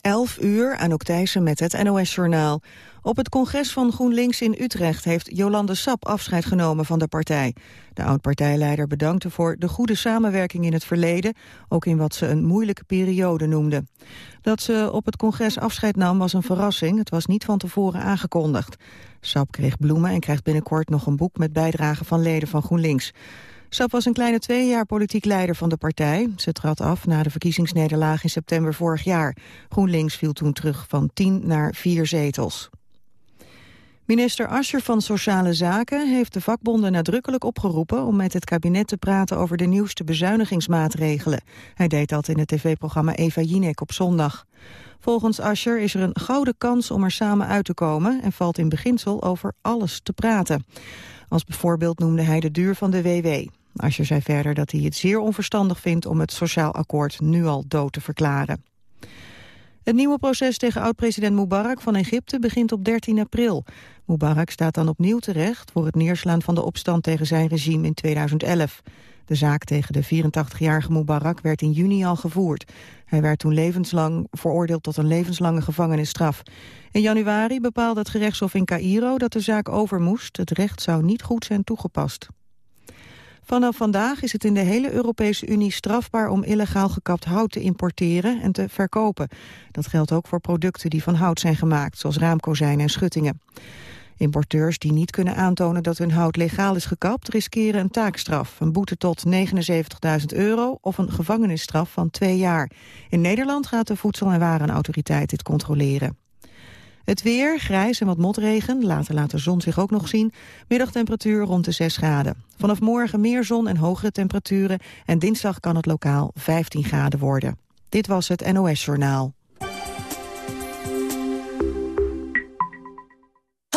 11 uur, Anouk Thijssen met het NOS-journaal. Op het congres van GroenLinks in Utrecht heeft Jolande Sap afscheid genomen van de partij. De oud-partijleider bedankte voor de goede samenwerking in het verleden, ook in wat ze een moeilijke periode noemde. Dat ze op het congres afscheid nam was een verrassing, het was niet van tevoren aangekondigd. Sap kreeg bloemen en krijgt binnenkort nog een boek met bijdragen van leden van GroenLinks. Sap was een kleine twee jaar politiek leider van de partij. Ze trad af na de verkiezingsnederlaag in september vorig jaar. GroenLinks viel toen terug van tien naar vier zetels. Minister Ascher van Sociale Zaken heeft de vakbonden nadrukkelijk opgeroepen om met het kabinet te praten over de nieuwste bezuinigingsmaatregelen. Hij deed dat in het tv-programma Eva Jinek op zondag. Volgens Ascher is er een gouden kans om er samen uit te komen en valt in beginsel over alles te praten. Als bijvoorbeeld noemde hij de duur van de WW. Asscher zei verder dat hij het zeer onverstandig vindt om het sociaal akkoord nu al dood te verklaren. Het nieuwe proces tegen oud-president Mubarak van Egypte begint op 13 april. Mubarak staat dan opnieuw terecht voor het neerslaan van de opstand tegen zijn regime in 2011. De zaak tegen de 84-jarige Mubarak werd in juni al gevoerd. Hij werd toen levenslang veroordeeld tot een levenslange gevangenisstraf. In januari bepaalde het gerechtshof in Cairo dat de zaak over moest. Het recht zou niet goed zijn toegepast. Vanaf vandaag is het in de hele Europese Unie strafbaar om illegaal gekapt hout te importeren en te verkopen. Dat geldt ook voor producten die van hout zijn gemaakt, zoals raamkozijnen en schuttingen. Importeurs die niet kunnen aantonen dat hun hout legaal is gekapt... riskeren een taakstraf, een boete tot 79.000 euro... of een gevangenisstraf van twee jaar. In Nederland gaat de Voedsel- en Warenautoriteit dit controleren. Het weer, grijs en wat motregen. Later laat de zon zich ook nog zien. Middagtemperatuur rond de 6 graden. Vanaf morgen meer zon en hogere temperaturen. En dinsdag kan het lokaal 15 graden worden. Dit was het NOS Journaal.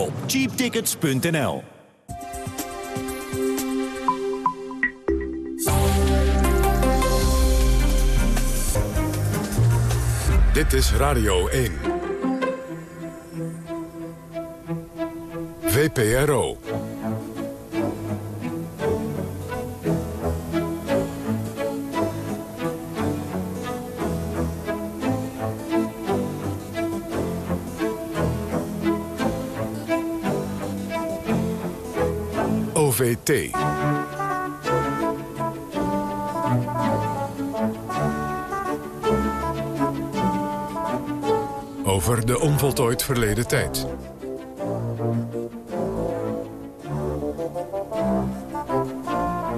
op cheaptickets.nl. Dit is Radio 1. VPRO. Over de onvoltooid verleden tijd.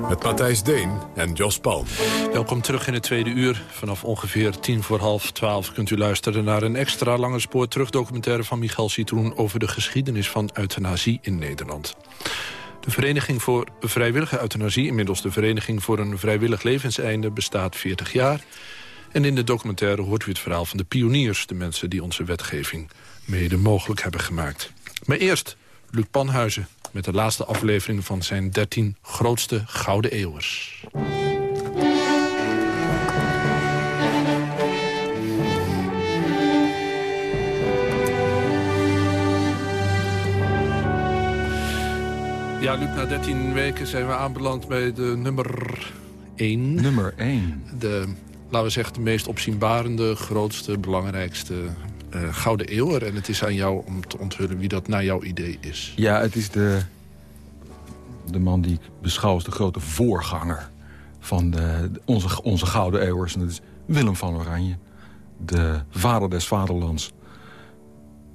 Met Matthijs Deen en Jos Palm. Welkom terug in het tweede uur. Vanaf ongeveer tien voor half twaalf kunt u luisteren naar een extra lange spoor terugdocumentaire van Michael Citroen over de geschiedenis van euthanasie in Nederland. De Vereniging voor Vrijwillige Euthanasie, inmiddels de Vereniging voor een Vrijwillig Levenseinde, bestaat 40 jaar. En in de documentaire hoort u het verhaal van de pioniers, de mensen die onze wetgeving mede mogelijk hebben gemaakt. Maar eerst Luc Panhuizen met de laatste aflevering van zijn 13 grootste gouden eeuwers. Ja, Luc, na 13 weken zijn we aanbeland bij de nummer 1. Nummer 1. De, laten we zeggen, de meest opzienbarende, grootste, belangrijkste uh, Gouden Eeuwer. En het is aan jou om te onthullen wie dat naar jouw idee is. Ja, het is de, de man die ik beschouw als de grote voorganger van de, onze, onze Gouden Eeuwers. En dat is Willem van Oranje, de vader des vaderlands.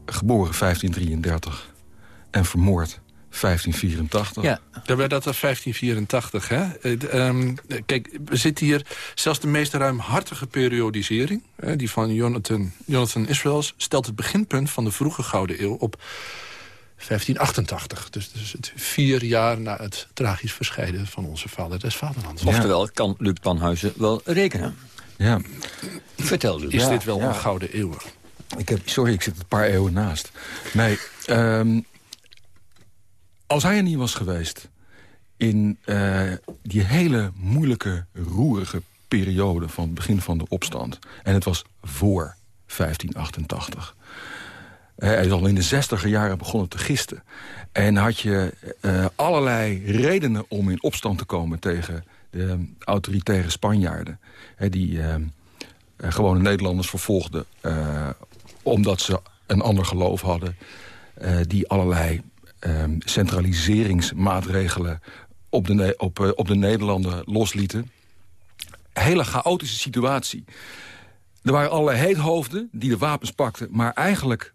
Geboren 1533 en vermoord 1584. Ja, dan werd dat 1584, hè? Um, kijk, we zitten hier... Zelfs de meest ruimhartige periodisering... Hè, die van Jonathan, Jonathan Israels... stelt het beginpunt van de vroege Gouden Eeuw op 1588. Dus, dus het vier jaar na het tragisch verscheiden van onze vader des vaderlands. Oftewel, kan Luc Panhuizen wel rekenen. Ja. Vertel, Luc. Is dit wel een Gouden Eeuw? Ik heb, sorry, ik zit een paar eeuwen naast. Nee, um, als hij er niet was geweest in uh, die hele moeilijke, roerige periode... van het begin van de opstand... en het was voor 1588... hij is al in de zestiger jaren begonnen te gisten. En had je uh, allerlei redenen om in opstand te komen... tegen de autoritaire Spanjaarden. Hè, die gewone Nederlanders vervolgden... omdat ze een ander geloof hadden. die allerlei um, centraliseringsmaatregelen op de, op, uh, op de Nederlanden loslieten. Hele chaotische situatie. Er waren allerlei heethoofden die de wapens pakten... maar eigenlijk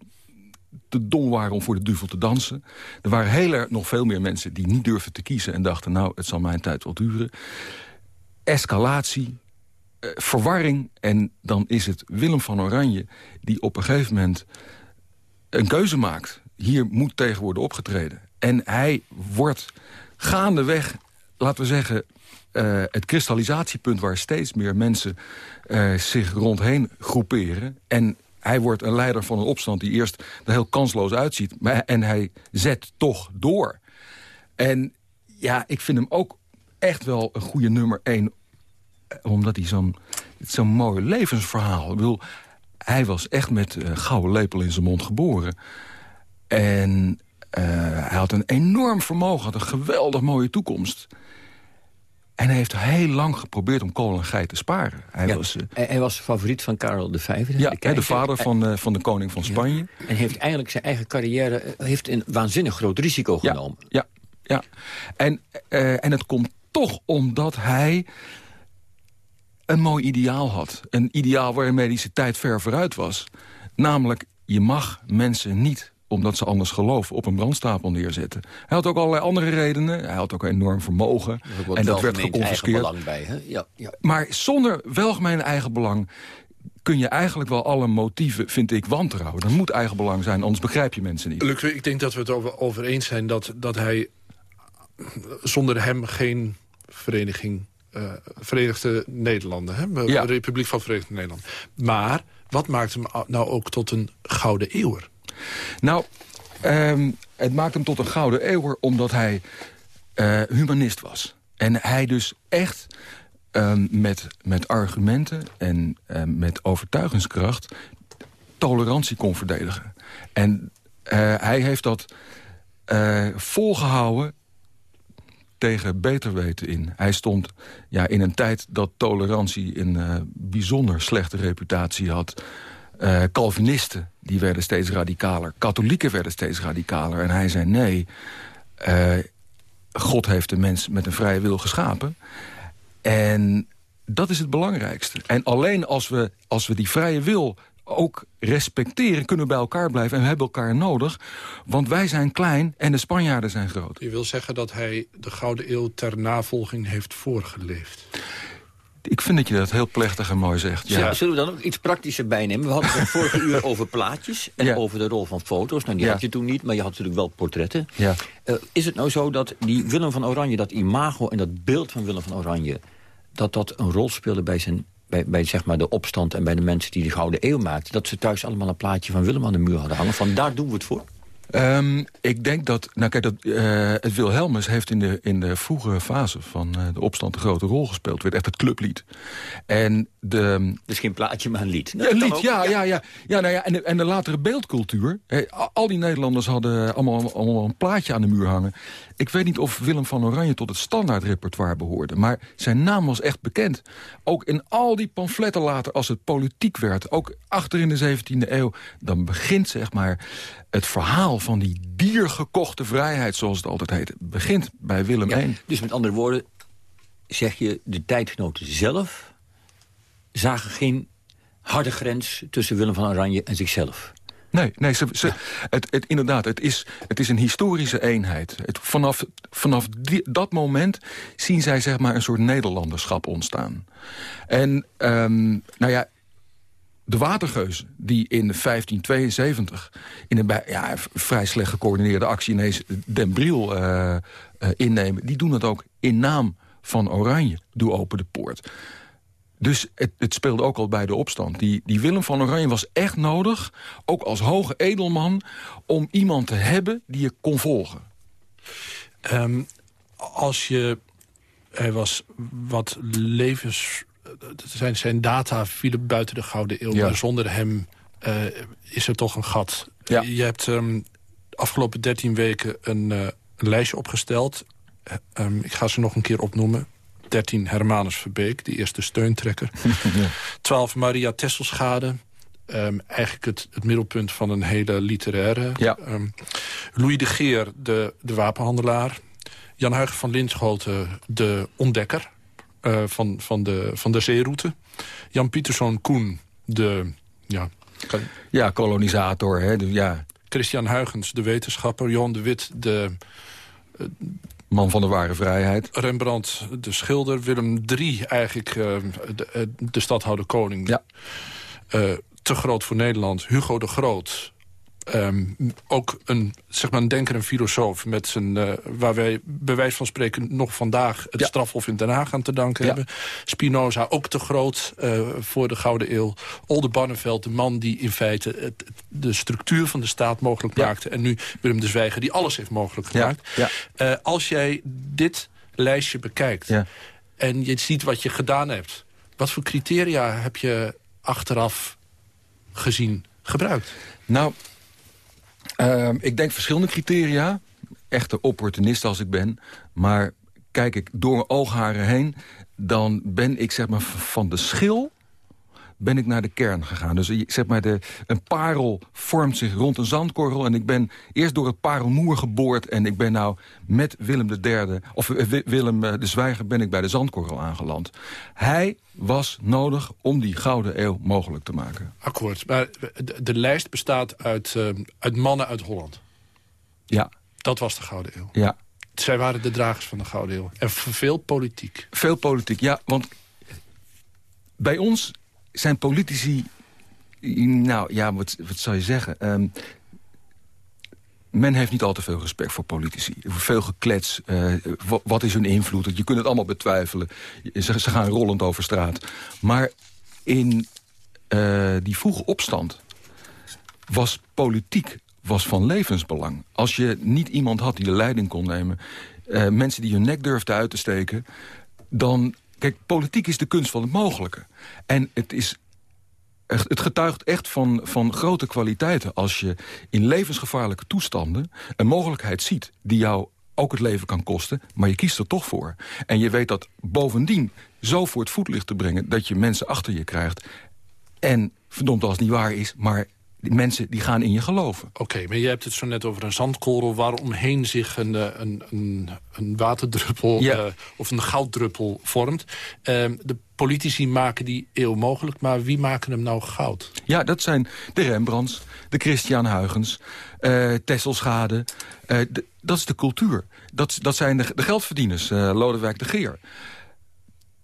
te dom waren om voor de duvel te dansen. Er waren heel nog veel meer mensen die niet durfden te kiezen... en dachten, nou, het zal mijn tijd wel duren. Escalatie, uh, verwarring. En dan is het Willem van Oranje die op een gegeven moment een keuze maakt hier moet tegen worden opgetreden. En hij wordt gaandeweg, laten we zeggen... Uh, het kristallisatiepunt waar steeds meer mensen uh, zich rondheen groeperen. En hij wordt een leider van een opstand die eerst er heel kansloos uitziet. Maar, en hij zet toch door. En ja, ik vind hem ook echt wel een goede nummer één. Omdat hij zo'n zo'n mooi levensverhaal... Ik hij was echt met uh, gouden lepel in zijn mond geboren. En uh, hij had een enorm vermogen, had een geweldig mooie toekomst. En hij heeft heel lang geprobeerd om kool en geit te sparen. Hij, ja, was, uh, hij was favoriet van Karel V. Ja, de, de vader van, uh, van de koning van Spanje. Ja, en heeft eigenlijk zijn eigen carrière heeft een waanzinnig groot risico genomen. Ja, ja. En, en het komt toch omdat hij een mooi ideaal had. Een ideaal waarmee hij zijn tijd ver vooruit was. Namelijk, je mag mensen niet omdat ze anders geloven, op een brandstapel neerzetten. Hij had ook allerlei andere redenen. Hij had ook een enorm vermogen. Dat en dat werd geconfiskeerd. Bij, hè? Ja, ja. Maar zonder welgemeen eigen belang kun je eigenlijk wel alle motieven, vind ik, wantrouwen. Er moet eigen belang zijn, anders begrijp je mensen niet. Luc, ik denk dat we het over, over eens zijn dat, dat hij zonder hem geen vereniging... Uh, Verenigde Nederlanden, hè? Ja. Republiek van Verenigde Nederlanden. Maar wat maakt hem nou ook tot een gouden eeuwer? Nou, um, het maakt hem tot een gouden eeuwer omdat hij uh, humanist was. En hij dus echt um, met, met argumenten en uh, met overtuigingskracht tolerantie kon verdedigen. En uh, hij heeft dat volgehouden tegen beter weten in. Hij stond ja, in een tijd dat tolerantie een bijzonder slechte reputatie had... Calvinisten die werden steeds radicaler. Katholieken werden steeds radicaler. En hij zei nee, uh, God heeft de mens met een vrije wil geschapen. En dat is het belangrijkste. En alleen als we, als we die vrije wil ook respecteren, kunnen we bij elkaar blijven. En we hebben elkaar nodig, want wij zijn klein en de Spanjaarden zijn groot. Je wil zeggen dat hij de Gouden Eeuw ter navolging heeft voorgeleefd? Ik vind dat je dat heel plechtig en mooi zegt. Ja. Zullen we dan ook iets praktischer bijnemen? We hadden het vorige uur over plaatjes en over de rol van foto's. Nou, die had je toen niet, maar je had natuurlijk wel portretten. Ja. Uh, is het nou zo dat die Willem van Oranje, dat imago en dat beeld van Willem van Oranje... dat dat een rol speelde bij, zijn, bij, bij zeg maar de opstand en bij de mensen die de Gouden Eeuw maakten... dat ze thuis allemaal een plaatje van Willem aan de muur hadden hangen? Van daar doen we het voor? Um, ik denk dat, nou kijk, dat, uh, het Wilhelmus heeft in de, in de vroege fase van uh, de opstand een grote rol gespeeld. Het werd echt het clublied. En de, dus geen plaatje, maar een lied. Ja, een lied, ja, ja, ja. ja, nou ja en, de, en de latere beeldcultuur. Al die Nederlanders hadden allemaal, allemaal een plaatje aan de muur hangen. Ik weet niet of Willem van Oranje tot het standaardrepertoire behoorde. Maar zijn naam was echt bekend. Ook in al die pamfletten later, als het politiek werd. Ook achter in de 17e eeuw. Dan begint zeg maar het verhaal van die diergekochte vrijheid, zoals het altijd heet. begint bij Willem ja, I. Dus met andere woorden, zeg je, de tijdgenoten zelf... zagen geen harde grens tussen Willem van Oranje en zichzelf. Nee, nee ze, ze, het, het, inderdaad, het is, het is een historische eenheid. Het, vanaf vanaf die, dat moment zien zij zeg maar, een soort Nederlanderschap ontstaan. En um, nou ja, de watergeus die in 1572 in een ja, vrij slecht gecoördineerde actie ineens Den Briel uh, uh, innemen... die doen dat ook in naam van Oranje. Doe open de poort. Dus het, het, speelde ook al bij de opstand. Die, die Willem van Oranje was echt nodig, ook als hoge edelman... om iemand te hebben die je kon volgen. Um, als je... Hij was wat levens... Zijn, zijn data vielen buiten de Gouden Eeuw. Maar zonder hem uh, is er toch een gat. Ja. Je hebt um, de afgelopen 13 weken een, uh, een lijstje opgesteld. Um, ik ga ze nog een keer opnoemen. 13 Hermanus Verbeek, de eerste steuntrekker. 12 Maria Tesselschade. Um, eigenlijk het, het, middelpunt van een hele literaire. Ja. Louis de Geer, de, de wapenhandelaar. Jan Huigen van Linschoten, de ontdekker uh, van, van, de, van de zeeroute. Jan Pieterszoon Koen, de... Ja, ja kolonisator. Hè? De, ja. Christian Huygens, de wetenschapper. Johan de Wit, de... Uh, Man van de ware vrijheid. Rembrandt, de schilder. Willem III, eigenlijk uh, de, de stadhouder koning. Ja. Te groot voor Nederland. Hugo de Groot. Um, ook een, zeg maar een denker en filosoof... Met zijn, uh, waar wij bij wijze van spreken nog vandaag... het ja. strafhof in Den Haag aan te danken ja. hebben. Spinoza, ook te groot uh, voor de Gouden Eeuw. Oldenbarneveld, de man die in feite het, de structuur van de staat mogelijk ja. maakte. En nu Willem de Zwijger, die alles heeft mogelijk gemaakt. Uh, als jij dit lijstje bekijkt... en je ziet wat je gedaan hebt... wat voor criteria heb je achteraf gezien gebruikt? Nou, uh, ik denk verschillende criteria. Echte opportunist als ik ben. Maar kijk ik door mijn oogharen heen... dan ben ik zeg maar van de schil ben ik naar de kern gegaan. Dus zeg maar, de, een parel vormt zich rond een zandkorrel... en ik ben eerst door het parelmoer geboord... en ik ben nou met Willem III, of Willem de Zwijger... ben ik bij de zandkorrel aangeland. Hij was nodig om die Gouden Eeuw mogelijk te maken. Akkoord, maar de, de lijst bestaat uit, uh, uit mannen uit Holland. Ja. Dat was de Gouden Eeuw. Ja. Zij waren de dragers van de Gouden Eeuw. En veel politiek. Veel politiek, ja. Want bij ons zijn politici... Nou, ja, wat, wat zou je zeggen? Um, men heeft niet al te veel respect voor politici. Veel geklets. Uh, wat is hun invloed? Je kunt het allemaal betwijfelen. Ze, ze gaan rollend over straat. Maar in uh, die vroege opstand was politiek was van levensbelang. Als je niet iemand had die de leiding kon nemen... Uh, mensen die hun nek durfden uit te steken... dan Kijk, politiek is de kunst van het mogelijke. En het is het getuigt echt van, van grote kwaliteiten... als je in levensgevaarlijke toestanden een mogelijkheid ziet... die jou ook het leven kan kosten, maar je kiest er toch voor. En je weet dat bovendien zo voor het voetlicht te brengen... dat je mensen achter je krijgt. En verdomd als het niet waar is, maar mensen die gaan in je geloven. Oké, maar je hebt het zo net over een zandkorrel... waaromheen zich een, eh, een, een, een waterdruppel ja. uh, of een gouddruppel vormt. Uh, de politici maken die eeuw mogelijk, maar wie maken hem nou goud? Ja, dat zijn de Rembrandts, de Christian Huygens, uh, Tesselschade. dat is de cultuur. Dat, dat zijn de, de geldverdieners, Lodewijk de Geer.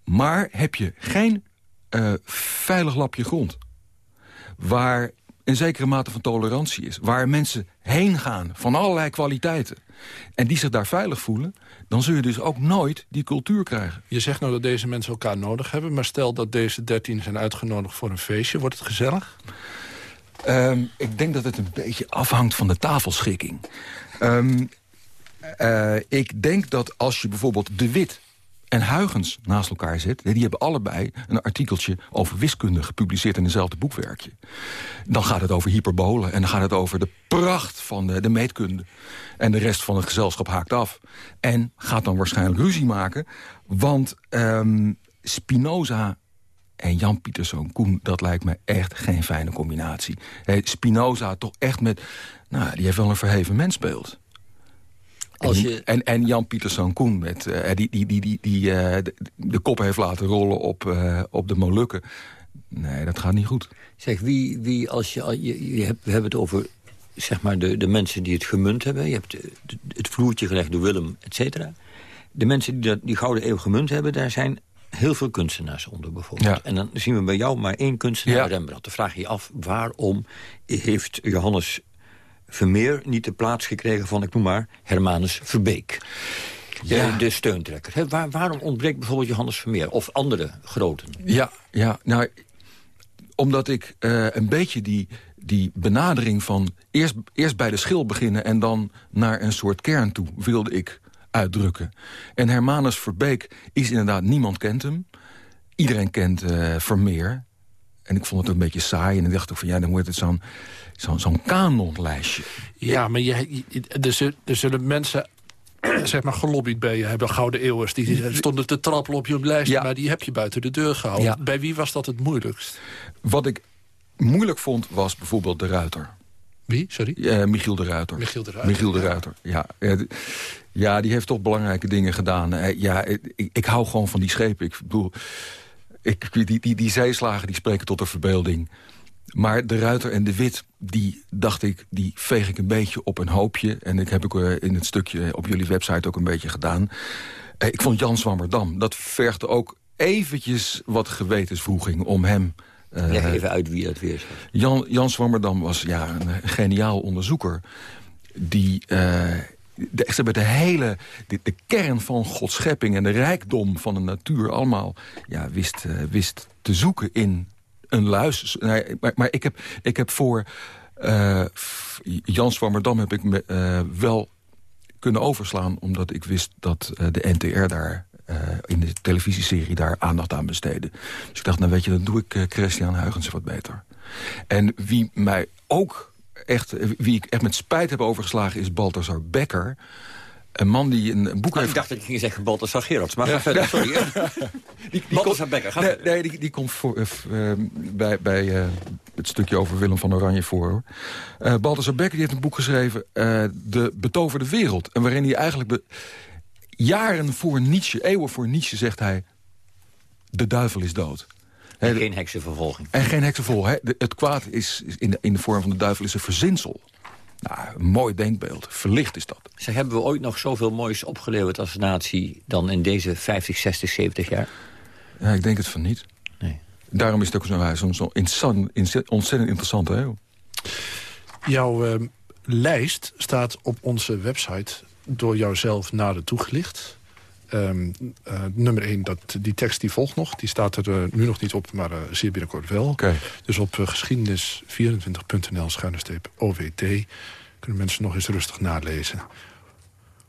Maar heb je geen veilig lapje grond... waar een zekere mate van tolerantie is. Waar mensen heen gaan van allerlei kwaliteiten. En die zich daar veilig voelen. Dan zul je dus ook nooit die cultuur krijgen. Je zegt nou dat deze mensen elkaar nodig hebben. Maar stel dat deze dertien zijn uitgenodigd voor een feestje. Wordt het gezellig? Ehm, ik denk dat het een beetje afhangt van de tafelschikking. Ehm, eh, ik denk dat als je bijvoorbeeld De Wit en Huygens naast elkaar zet... die hebben allebei een artikeltje over wiskunde gepubliceerd... in dezelfde boekwerkje. Dan gaat het over hyperbolen en dan gaat het over de pracht van de, de meetkunde. En de rest van het gezelschap haakt af. En gaat dan waarschijnlijk ruzie maken. Want um, Spinoza en Jan Pieterszoon Koen, dat lijkt me echt geen fijne combinatie. Hey, Spinoza toch echt met... Nou, die heeft wel een verheven mensbeeld. Als je... en, en Jan Pieterszoon Koen, met, uh, die, die, die, die, die uh, de, de, kop heeft laten rollen op, uh, op de Molukken. Nee, dat gaat niet goed. Zeg, wie, wie als je, je, je hebt, we hebben het over zeg maar de, de mensen die het gemunt hebben. Je hebt het vloertje gelegd door Willem, et cetera. De mensen die dat, die Gouden Eeuw gemunt hebben... daar zijn heel veel kunstenaars onder bijvoorbeeld. Ja. En dan zien we bij jou maar één kunstenaar, ja. Rembrandt. Dan vraag je je af, waarom heeft Johannes Vermeer niet de plaats gekregen van, ik noem maar, Hermanus Verbeek? Ja. De, de steuntrekker. He, waar, waarom ontbreekt bijvoorbeeld Johannes Vermeer? Of andere groten? Ja, ja nou, omdat ik uh, een beetje die, die benadering van eerst, eerst bij de schil beginnen... en dan naar een soort kern toe wilde ik uitdrukken. En Hermanus Verbeek is inderdaad, niemand kent hem. Iedereen kent uh, Vermeer. En ik vond het een beetje saai. En ik dacht ook van, ja, dan wordt het zo'n zo'n zo'n kanonlijstje. Ja, maar je, er, er zullen mensen zeg maar gelobbyd bij je hebben. Gouden eeuwers, die stonden te trappelen op je lijst... Ja. maar die heb je buiten de deur gehouden. Ja. Bij wie was dat het moeilijkst? Wat ik moeilijk vond, was bijvoorbeeld de Ruiter. Wie, sorry? Uh, Michiel de Ruiter. Michiel de Ruiter. Michiel de Ruiter, ja. Ja, die heeft toch belangrijke dingen gedaan. Ja, ik, ik hou gewoon van die schepen. Ik bedoel, ik, die, die, die zeeslagen die spreken tot de verbeelding. Maar de Ruiter en de Wit, die dacht ik, die veeg ik een beetje op een hoopje. En dat heb ik in het stukje op jullie website ook een beetje gedaan. Ik vond Jan Zwammerdam, dat vergde ook eventjes wat gewetensvoeging om hem... Leg even uit wie dat weer is. Jan, Jan Zwammerdam was ja, een geniaal onderzoeker... die... Uh, de, de hele de, de, kern van Gods schepping en de rijkdom van de natuur... allemaal ja, wist, uh, wist te zoeken in een luis. Maar, maar ik, heb, ik heb voor uh, Jan Zwammerdam heb ik me, uh, wel kunnen overslaan... omdat ik wist dat de NTR daar in de televisieserie daar aandacht aan besteedde. Dus ik dacht, nou weet je, dan doe ik Christian Huygens wat beter. En wie mij ook echt, wie ik echt met spijt heb overgeslagen... is Balthasar Becker... Een man die een, boek ah, heeft... Ik dacht dat je ging zeggen Balthasar Gerards, maar ga verder, sorry. die, die Balthasar Becker, ga nee, nee, die, die komt voor, uh, bij, bij uh, het stukje over Willem van Oranje voor. Hoor. Uh, Balthasar Becker die heeft een boek geschreven, De Betoverde Wereld. En waarin hij eigenlijk... Jaren voor Nietzsche, eeuwen voor Nietzsche, zegt hij... de duivel is dood. En geen heksenvervolging. En geen heksenvervolging. Het kwaad is, in, de, in de vorm van de duivel is een verzinsel. Nou, een mooi denkbeeld. Verlicht is dat. Zeg, hebben we ooit nog zoveel moois opgeleverd als natie... dan in deze 50, 60, 70 jaar? Ja, ik denk het van niet. Nee. Daarom is het ook zo, zo, zo ontzettend interessant. Hè? Jouw uh, lijst staat op onze website door jouzelf nader toegelicht. Um, uh, nummer 1, dat, die tekst die volgt nog. Die staat er uh, nu nog niet op, maar uh, zeer binnenkort wel. Okay. Dus op geschiedenis24.nl schuine OVT kunnen mensen nog eens rustig nalezen.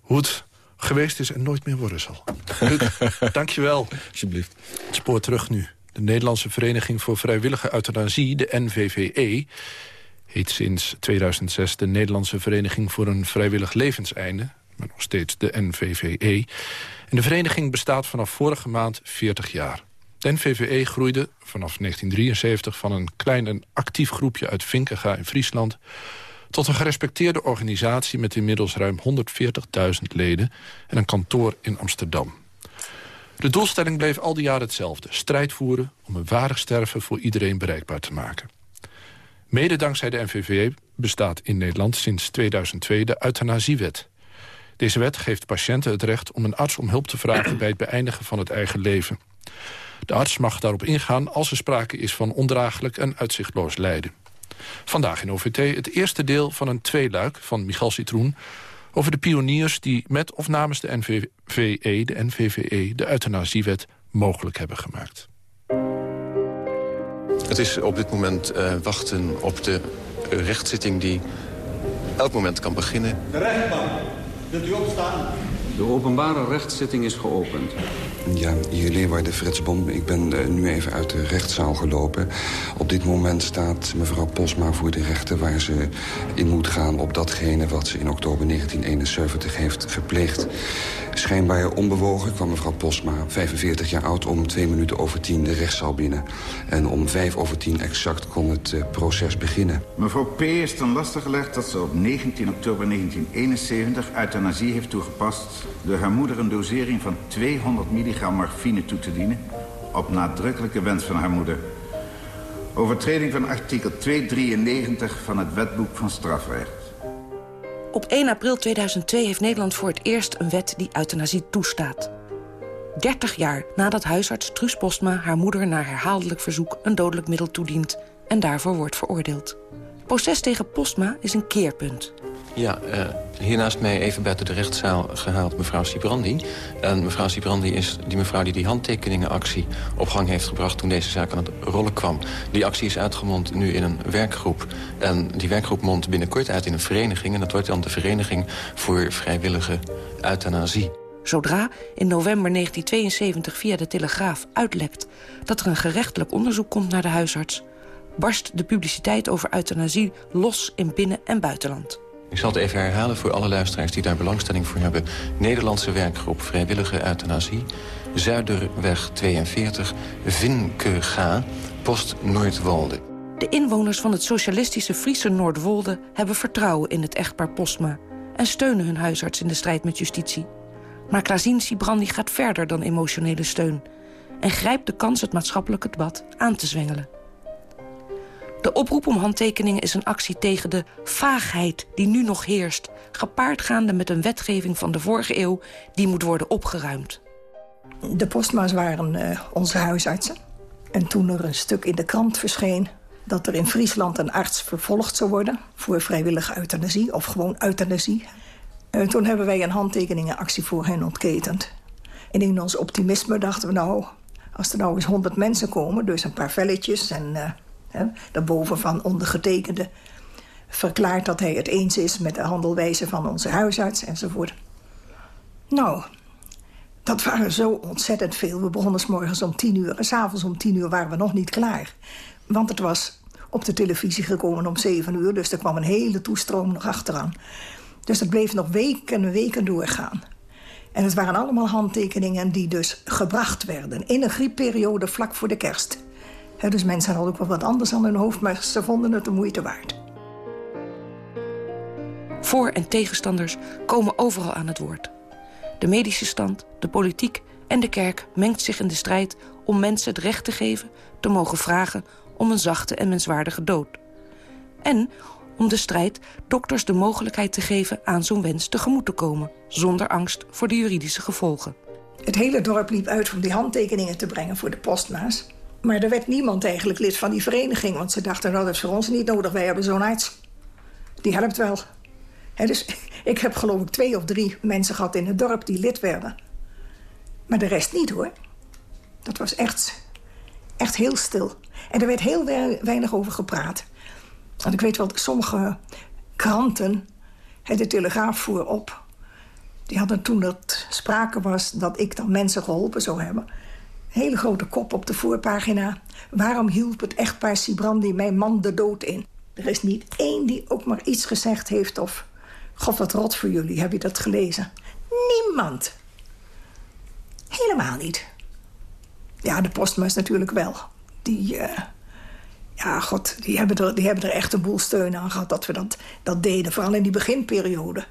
Hoe het geweest is en nooit meer worden zal. dankjewel. Alsjeblieft. Spoor terug nu. De Nederlandse Vereniging voor Vrijwillige Euthanasie, de NVVE... heet sinds 2006 de Nederlandse Vereniging voor een Vrijwillig Levenseinde... maar nog steeds de NVVE... En de vereniging bestaat vanaf vorige maand 40 jaar. De NVVE groeide vanaf 1973 van een klein en actief groepje uit Vinkega in Friesland... tot een gerespecteerde organisatie met inmiddels ruim 140.000 leden... en een kantoor in Amsterdam. De doelstelling bleef al die jaren hetzelfde. Strijd voeren om een waardig sterven voor iedereen bereikbaar te maken. Mede dankzij de NVVE bestaat in Nederland sinds 2002 de euthanasiewet. Deze wet geeft patiënten het recht om een arts om hulp te vragen... bij het beëindigen van het eigen leven. De arts mag daarop ingaan als er sprake is van ondraaglijk en uitzichtloos lijden. Vandaag in OVT het eerste deel van een tweeluik van Michal Citroen... over de pioniers die met of namens de NVVE, de NVVE, de euthanasiewet mogelijk hebben gemaakt. Het is op dit moment uh, wachten op de rechtszitting die elk moment kan beginnen. De rechtbank, wilt u opstaan? De openbare rechtszitting is geopend. Ja, hier Leeuwarden Frits Bom. Ik ben uh, nu even uit de rechtszaal gelopen. Op dit moment staat mevrouw Posma voor de rechter... waar ze in moet gaan op datgene wat ze in oktober 1971 heeft gepleegd. Schijnbaar onbewogen kwam mevrouw Posma, 45 jaar oud... om twee minuten over tien de rechtszaal binnen. En om vijf over tien exact kon het uh, proces beginnen. Mevrouw P. is ten laste gelegd dat ze op 19 oktober 1971... euthanasie heeft toegepast... door haar moeder een dosering van 200 milligram morfine toe te dienen... op nadrukkelijke wens van haar moeder. Overtreding van artikel 293 van het wetboek van strafrecht. Op 1 april 2002 heeft Nederland voor het eerst een wet die euthanasie toestaat. 30 jaar nadat huisarts Truus Postma haar moeder na herhaaldelijk verzoek een dodelijk middel toedient en daarvoor wordt veroordeeld. Proces tegen Postma is een keerpunt. Ja, uh, hier naast mij even buiten de rechtszaal gehaald mevrouw Sibrandi. En mevrouw Sibrandi is die mevrouw die die handtekeningenactie op gang heeft gebracht... toen deze zaak aan het rollen kwam. Die actie is uitgemond nu in een werkgroep. En die werkgroep mondt binnenkort uit in een vereniging... en dat wordt dan de Vereniging voor Vrijwillige Euthanasie. Zodra in november 1972 via de Telegraaf uitlekt... dat er een gerechtelijk onderzoek komt naar de huisarts... barst de publiciteit over euthanasie los in binnen- en buitenland. Ik zal het even herhalen voor alle luisteraars die daar belangstelling voor hebben. Nederlandse werkgroep Vrijwillige Euthanasie. Zuiderweg 42, Vinkega, Post Noordwolde. De inwoners van het socialistische Friese Noordwolde... hebben vertrouwen in het echtpaar Postma... en steunen hun huisarts in de strijd met justitie. Maar Klazien Sibrandi gaat verder dan emotionele steun... en grijpt de kans het maatschappelijke debat aan te zwengelen. De oproep om handtekeningen is een actie tegen de vaagheid die nu nog heerst... gepaardgaande met een wetgeving van de vorige eeuw die moet worden opgeruimd. De postma's waren uh, onze huisartsen. En toen er een stuk in de krant verscheen... dat er in Friesland een arts vervolgd zou worden... voor vrijwillige euthanasie of gewoon euthanasie... Uh, toen hebben wij een handtekeningenactie voor hen ontketend. En in ons optimisme dachten we nou... als er nou eens honderd mensen komen, dus een paar velletjes... en uh, Hè, daarboven van ondergetekende verklaart dat hij het eens is met de handelwijze van onze huisarts enzovoort. Nou, dat waren zo ontzettend veel. We begonnen morgens om tien uur en s'avonds om tien uur waren we nog niet klaar. Want het was op de televisie gekomen om zeven uur, dus er kwam een hele toestroom nog achteraan. Dus dat bleef nog weken en weken doorgaan. En het waren allemaal handtekeningen die dus gebracht werden... in een griepperiode vlak voor de kerst dus mensen hadden ook wel wat anders aan hun hoofd, maar ze vonden het de moeite waard. Voor- en tegenstanders komen overal aan het woord. De medische stand, de politiek en de kerk mengt zich in de strijd om mensen het recht te geven te mogen vragen om een zachte en menswaardige dood. En om de strijd dokters de mogelijkheid te geven aan zo'n wens tegemoet te komen, zonder angst voor de juridische gevolgen. Het hele dorp liep uit om die handtekeningen te brengen voor de postma's. Maar er werd niemand eigenlijk lid van die vereniging. Want ze dachten, nou, dat is voor ons niet nodig. Wij hebben zo'n arts. Die helpt wel. dus ik heb geloof ik twee of drie mensen gehad in het dorp die lid werden. Maar de rest niet, hoor. Dat was echt, echt heel stil. En er werd heel weinig over gepraat. Want ik weet wel, sommige kranten... de Telegraaf voer op. Die hadden toen het sprake was dat ik dan mensen geholpen zou hebben hele grote kop op de voorpagina. Waarom hielp het echtpaar Sibrandi mijn man de dood in? Er is niet één die ook maar iets gezegd heeft of... God, wat rot voor jullie, heb je dat gelezen? Niemand. Helemaal niet. Ja, de postmas natuurlijk wel. Die, uh, ja, god, die hebben, er, die hebben er echt een boel steun aan gehad dat we dat, dat deden. Vooral in die beginperiode.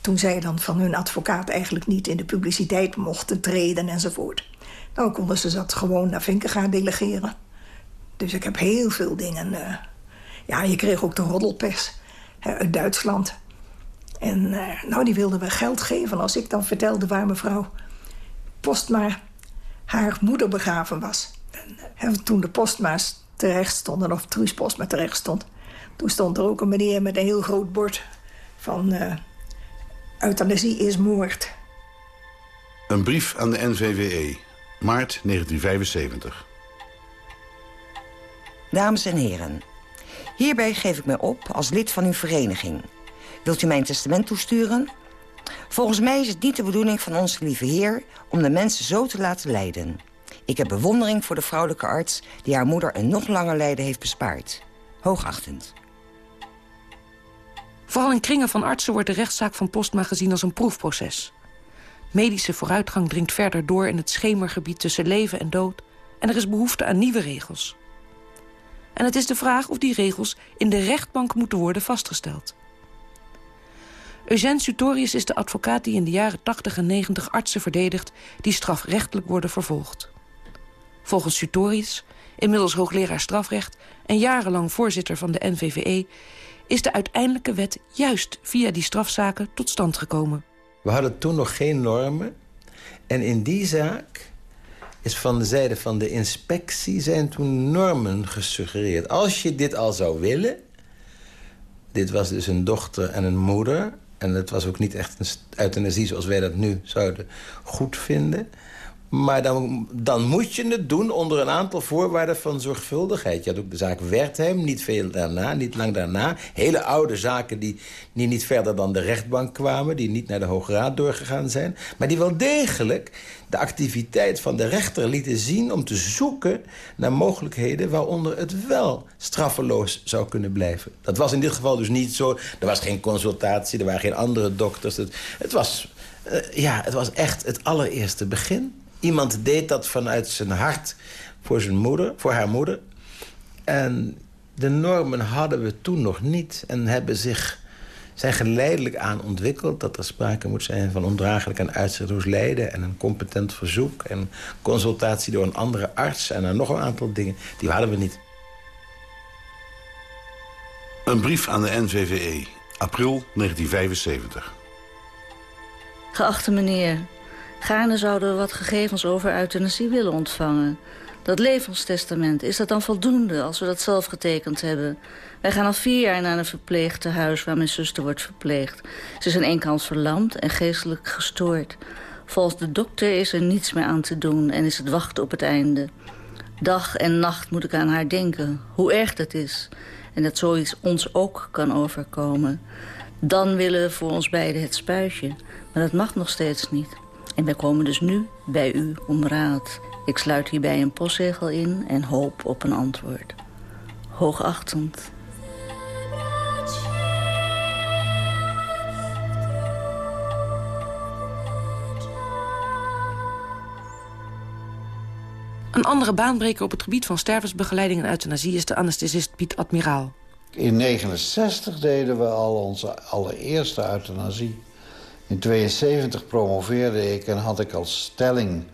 Toen zij dan van hun advocaat eigenlijk niet in de publiciteit mochten treden enzovoort. Dan konden ze dat gewoon naar Vinken gaan delegeren. Dus ik heb heel veel dingen... Uh, ja, je kreeg ook de roddelpers uit Duitsland. En uh, nou, die wilden we geld geven als ik dan vertelde waar mevrouw Postma haar moeder begraven was. En, toen de postma's terecht stonden, of Truus Postma terecht stond... toen stond er ook een meneer met een heel groot bord van... Uh, euthanasie is moord. Een brief aan de NVWE. Maart 1975. Dames en heren, hierbij geef ik mij op als lid van uw vereniging. Wilt u mijn testament toesturen? Volgens mij is het niet de bedoeling van onze lieve Heer... om de mensen zo te laten lijden. Ik heb bewondering voor de vrouwelijke arts... die haar moeder een nog langer lijden heeft bespaard. Hoogachtend. Vooral in kringen van artsen wordt de rechtszaak van Postma gezien als een proefproces. Medische vooruitgang dringt verder door in het schemergebied tussen leven en dood... en er is behoefte aan nieuwe regels. En het is de vraag of die regels in de rechtbank moeten worden vastgesteld. Eugène Sutorius is de advocaat die in de jaren 80 en 90 artsen verdedigt... die strafrechtelijk worden vervolgd. Volgens Sutorius, inmiddels hoogleraar strafrecht... en jarenlang voorzitter van de NVVE... is de uiteindelijke wet juist via die strafzaken tot stand gekomen. We hadden toen nog geen normen. En in die zaak is van de zijde van de inspectie... zijn toen normen gesuggereerd. Als je dit al zou willen... dit was dus een dochter en een moeder... en het was ook niet echt een euthanasie zoals wij dat nu zouden goed vinden... Maar dan, moet je het doen onder een aantal voorwaarden van zorgvuldigheid. Je had ook de zaak Wertheim, niet veel daarna, niet lang daarna. Hele oude zaken die, niet verder dan de rechtbank kwamen... die niet naar de Hoge Raad doorgegaan zijn. Maar die wel degelijk de activiteit van de rechter lieten zien... om te zoeken naar mogelijkheden waaronder het wel straffeloos zou kunnen blijven. Dat was in dit geval dus niet zo. Er was geen consultatie, er waren geen andere dokters. Het, was, uh, ja, het was echt het allereerste begin. Iemand deed dat vanuit zijn hart voor zijn moeder, voor haar moeder. En de normen hadden we toen nog niet en hebben zich, zijn geleidelijk aan ontwikkeld... dat er sprake moet zijn van ondraaglijk en uitzichtloos lijden... en een competent verzoek en consultatie door een andere arts... en dan nog een aantal dingen, die hadden we niet. Een brief aan de NVVE, april 1975. Geachte meneer, Gaarne zouden we wat gegevens over euthanasie willen ontvangen. Dat levenstestament, is dat dan voldoende als we dat zelf getekend hebben? Wij gaan al vier jaar naar een verpleegtehuis waar mijn zuster wordt verpleegd. Ze is aan één kant verlamd en geestelijk gestoord. Volgens de dokter is er niets meer aan te doen en is het wachten op het einde. Dag en nacht moet ik aan haar denken, hoe erg dat is. En dat zoiets ons ook kan overkomen. Dan willen we voor ons beiden het spuitje. Maar dat mag nog steeds niet. En wij komen dus nu bij u om raad. Ik sluit hierbij een postzegel in en hoop op een antwoord. Hoogachtend. Een andere baanbreker op het gebied van stervensbegeleiding en euthanasie... is de anesthesist Piet Admiraal. In 1969 deden we al onze allereerste euthanasie. In 72 promoveerde ik en had ik als stelling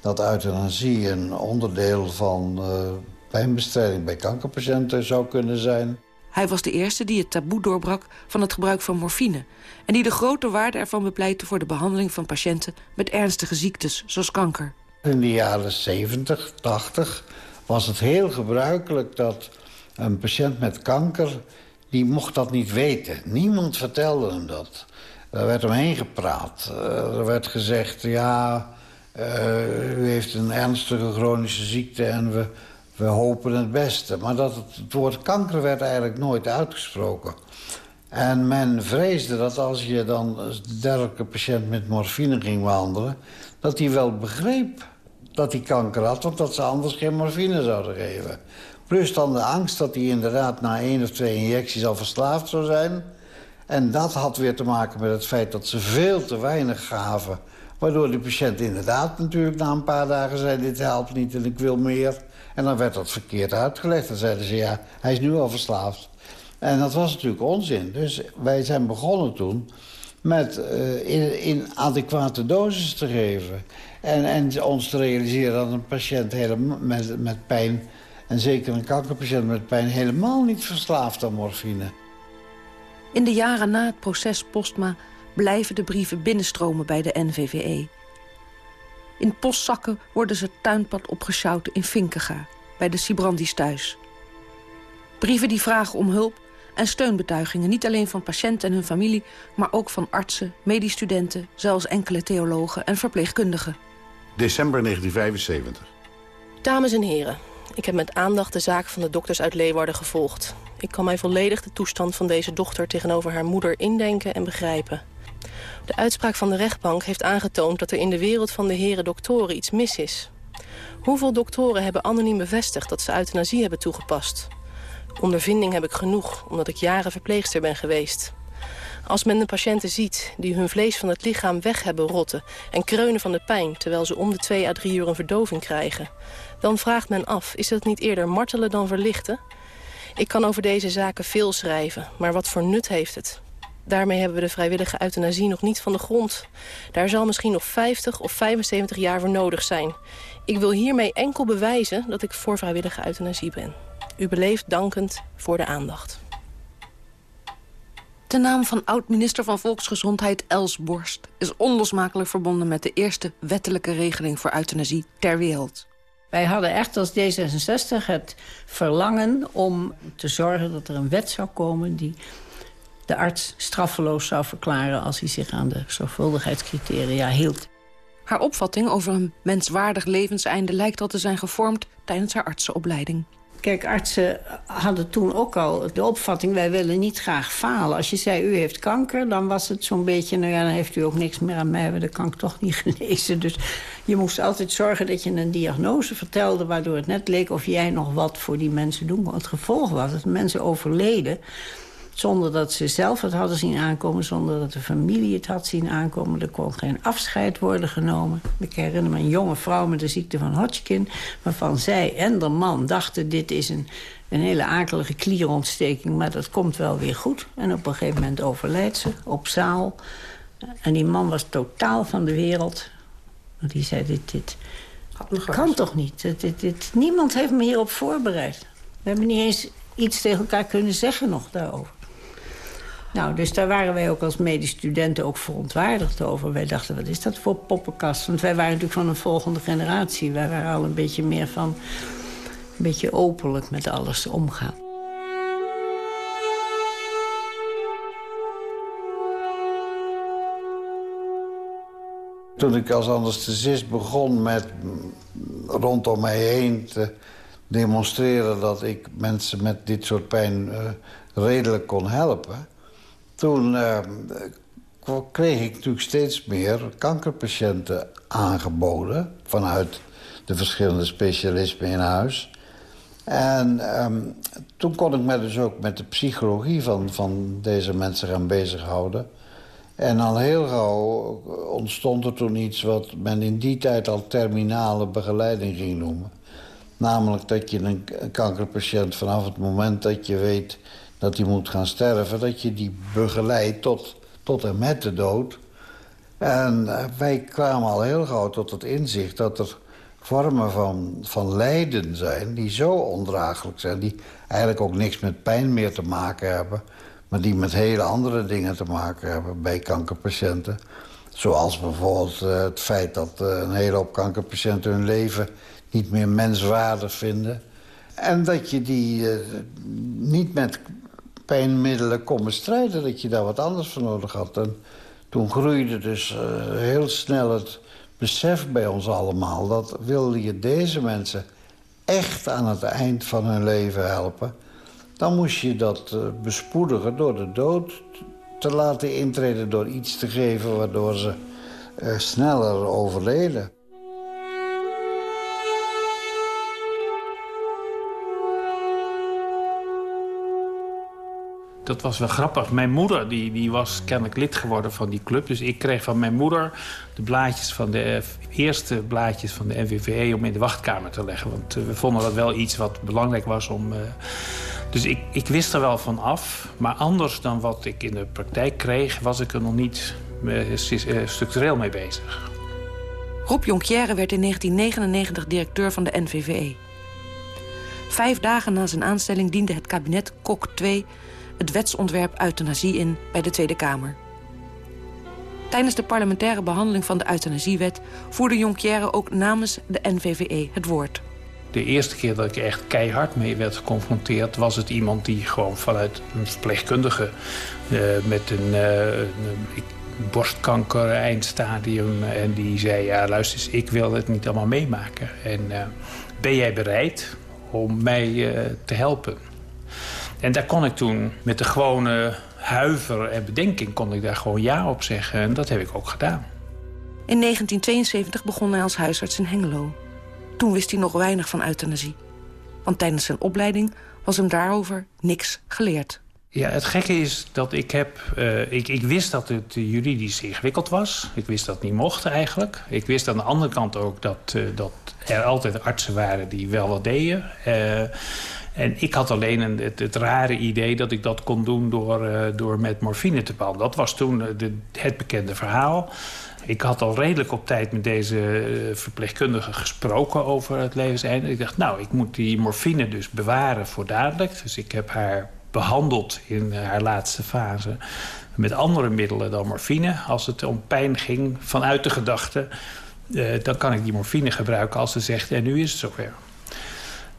dat euthanasie een onderdeel van uh, pijnbestrijding bij kankerpatiënten zou kunnen zijn. Hij was de eerste die het taboe doorbrak van het gebruik van morfine... en die de grote waarde ervan bepleitte voor de behandeling van patiënten... met ernstige ziektes, zoals kanker. In de jaren 70, 80 was het heel gebruikelijk dat een patiënt met kanker... die mocht dat niet weten. Niemand vertelde hem dat. Er werd omheen gepraat. Eh, er werd gezegd, ja, uh, u heeft een ernstige chronische ziekte en we, we hopen het beste. Maar dat het, het woord kanker werd eigenlijk nooit uitgesproken. En men vreesde dat als je dan een dergelijke patiënt met morfine ging behandelen... dat hij wel begreep dat hij kanker had, want dat ze anders geen morfine zouden geven. Plus dan de angst dat hij inderdaad na één of twee injecties al verslaafd zou zijn... En dat had weer te maken met het feit dat ze veel te weinig gaven. Waardoor de patiënt inderdaad natuurlijk na een paar dagen zei... dit helpt niet en ik wil meer. En dan werd dat verkeerd uitgelegd. Dan zeiden ze, ja, hij is nu al verslaafd. En dat was natuurlijk onzin. Dus wij zijn begonnen toen met uh, in, in, adequate doses te geven. En, en ons te realiseren dat een patiënt helemaal met, met pijn... en zeker een kankerpatiënt met pijn helemaal niet verslaafd aan morfine. In de jaren na het proces Postma blijven de brieven binnenstromen bij de NVVE. In postzakken worden ze tuinpad opgesjouwd in Vinkega, bij de Sibrandis thuis. Brieven die vragen om hulp en steunbetuigingen... niet alleen van patiënten en hun familie... maar ook van artsen, medisch studenten... zelfs enkele theologen en verpleegkundigen. December 1975. Dames en heren, Ik heb met aandacht de zaak van de dokters uit Leeuwarden gevolgd. Ik kan mij volledig de toestand van deze dochter tegenover haar moeder indenken en begrijpen. De uitspraak van de rechtbank heeft aangetoond dat er in de wereld van de heren doktoren iets mis is. Hoeveel doktoren hebben anoniem bevestigd dat ze euthanasie hebben toegepast? Ondervinding heb ik genoeg, omdat ik jaren verpleegster ben geweest. Als men de patiënten ziet die hun vlees van het lichaam weg hebben rotten... en kreunen van de pijn terwijl ze om de twee à drie uur een verdoving krijgen... dan vraagt men af, is dat niet eerder martelen dan verlichten? Ik kan over deze zaken veel schrijven, maar wat voor nut heeft het? Daarmee hebben we de vrijwillige euthanasie nog niet van de grond. Daar zal misschien nog 50 of 75 jaar voor nodig zijn. Ik wil hiermee enkel bewijzen dat ik voor vrijwillige euthanasie ben. U beleeft dankend voor de aandacht. De naam van oud-minister van Volksgezondheid Els Borst... is onlosmakelijk verbonden met de eerste wettelijke regeling voor euthanasie ter wereld. Wij hadden echt als D66 het verlangen om te zorgen dat er een wet zou komen... die de arts straffeloos zou verklaren als hij zich aan de zorgvuldigheidscriteria hield. Haar opvatting over een menswaardig levenseinde lijkt al te zijn gevormd tijdens haar artsenopleiding. Kijk, artsen hadden toen ook al de opvatting... wij willen niet graag falen. Als je zei, u heeft kanker, dan was het zo'n beetje... nou ja, dan heeft u ook niks meer aan mij, hebben de kanker toch niet genezen. Dus je moest altijd zorgen dat je een diagnose vertelde... waardoor het net leek of jij nog wat voor die mensen doen kon. Het gevolg was dat mensen overleden zonder dat ze zelf het hadden zien aankomen, zonder dat de familie het had zien aankomen. Er kon geen afscheid worden genomen. Ik herinner me een jonge vrouw met de ziekte van Hodgkin... waarvan zij en de man dachten, dit is een, een hele akelige klierontsteking... maar dat komt wel weer goed. En op een gegeven moment overlijdt ze op zaal. En die man was totaal van de wereld. Die zei, dit, dit kan toch niet? Dit, dit, dit, niemand heeft me hierop voorbereid. We hebben niet eens iets tegen elkaar kunnen zeggen nog daarover. Nou, dus daar waren wij ook als medestudenten ook verontwaardigd over. Wij dachten, wat is dat voor poppenkast? Want wij waren natuurlijk van een volgende generatie. Wij waren al een beetje meer van... een beetje openlijk met alles omgaan. Toen ik als anesthesist begon met rondom mij heen te demonstreren... dat ik mensen met dit soort pijn uh, redelijk kon helpen toen uh, kreeg ik natuurlijk steeds meer kankerpatiënten aangeboden... vanuit de verschillende specialismen in huis. En um, toen kon ik me dus ook met de psychologie van, van deze mensen gaan bezighouden. En al heel gauw ontstond er toen iets wat men in die tijd al terminale begeleiding ging noemen. Namelijk dat je een kankerpatiënt vanaf het moment dat je weet dat hij moet gaan sterven... dat je die begeleidt tot, tot en met de dood. En eh, wij kwamen al heel gauw tot het inzicht dat er vormen van, van lijden zijn... die zo ondraaglijk zijn, die eigenlijk ook niks met pijn meer te maken hebben... maar die met hele andere dingen te maken hebben bij kankerpatiënten. Zoals bijvoorbeeld uh, het feit dat uh, een hele hoop kankerpatiënten hun leven niet meer menswaardig vinden. En dat je die niet met pijnmiddelen kon bestrijden... dat je daar wat anders voor nodig had. En toen groeide dus uh, heel snel het besef bij ons allemaal... dat wilde je deze mensen echt aan het eind van hun leven helpen... dan moest je dat uh, bespoedigen door de dood te laten intreden... door iets te geven waardoor ze uh, sneller overleden. Dat was wel grappig. Mijn moeder die, die was kennelijk lid geworden van die club. Dus ik kreeg van mijn moeder de blaadjes van de eh, eerste blaadjes van de NVVE om in de wachtkamer te leggen. Want eh, we vonden dat wel iets wat belangrijk was om. Uh... dus ik, ik wist er wel van af. Maar anders dan wat ik in de praktijk kreeg, was ik er nog niet structureel mee bezig. Rob Jonquière werd in 1999 directeur van de NVVE. Vijf dagen na zijn aanstelling diende het kabinet Kok 2 het wetsontwerp euthanasie in bij de Tweede Kamer. Tijdens de parlementaire behandeling van de euthanasiewet... voerde Jonquière ook namens de NVVE het woord. De eerste keer dat ik echt keihard mee werd geconfronteerd... was het iemand die gewoon vanuit een verpleegkundige... Uh, met een, een borstkanker eindstadium... en die zei, ja luister eens, ik wil het niet allemaal meemaken. En uh, ben jij bereid om mij eh, te helpen. En daar kon ik toen met de gewone huiver en bedenking... kon ik daar gewoon ja op zeggen. En dat heb ik ook gedaan. In 1972 begon hij als huisarts in Hengelo. Toen wist hij nog weinig van euthanasie. Want tijdens zijn opleiding was hem daarover niks geleerd. Ja, het gekke is dat ik heb... Uh, ik, ik wist dat het juridisch ingewikkeld was. Ik wist dat het niet mocht eigenlijk. Ik wist aan de andere kant ook dat, uh, dat er altijd artsen waren die wel wat deden. Uh, en ik had alleen een, het, rare idee dat ik dat kon doen door, door met morfine te behandelen. Dat was toen de, het bekende verhaal. Ik had al redelijk op tijd met deze verpleegkundige gesproken over het levenseinde. Ik dacht, nou, ik moet die morfine dus bewaren voor dadelijk. Dus ik heb haar behandeld in haar laatste fase met andere middelen dan morfine. Als het om pijn ging vanuit de gedachte... Dan kan ik die morfine gebruiken als ze zegt... en nu is het zover.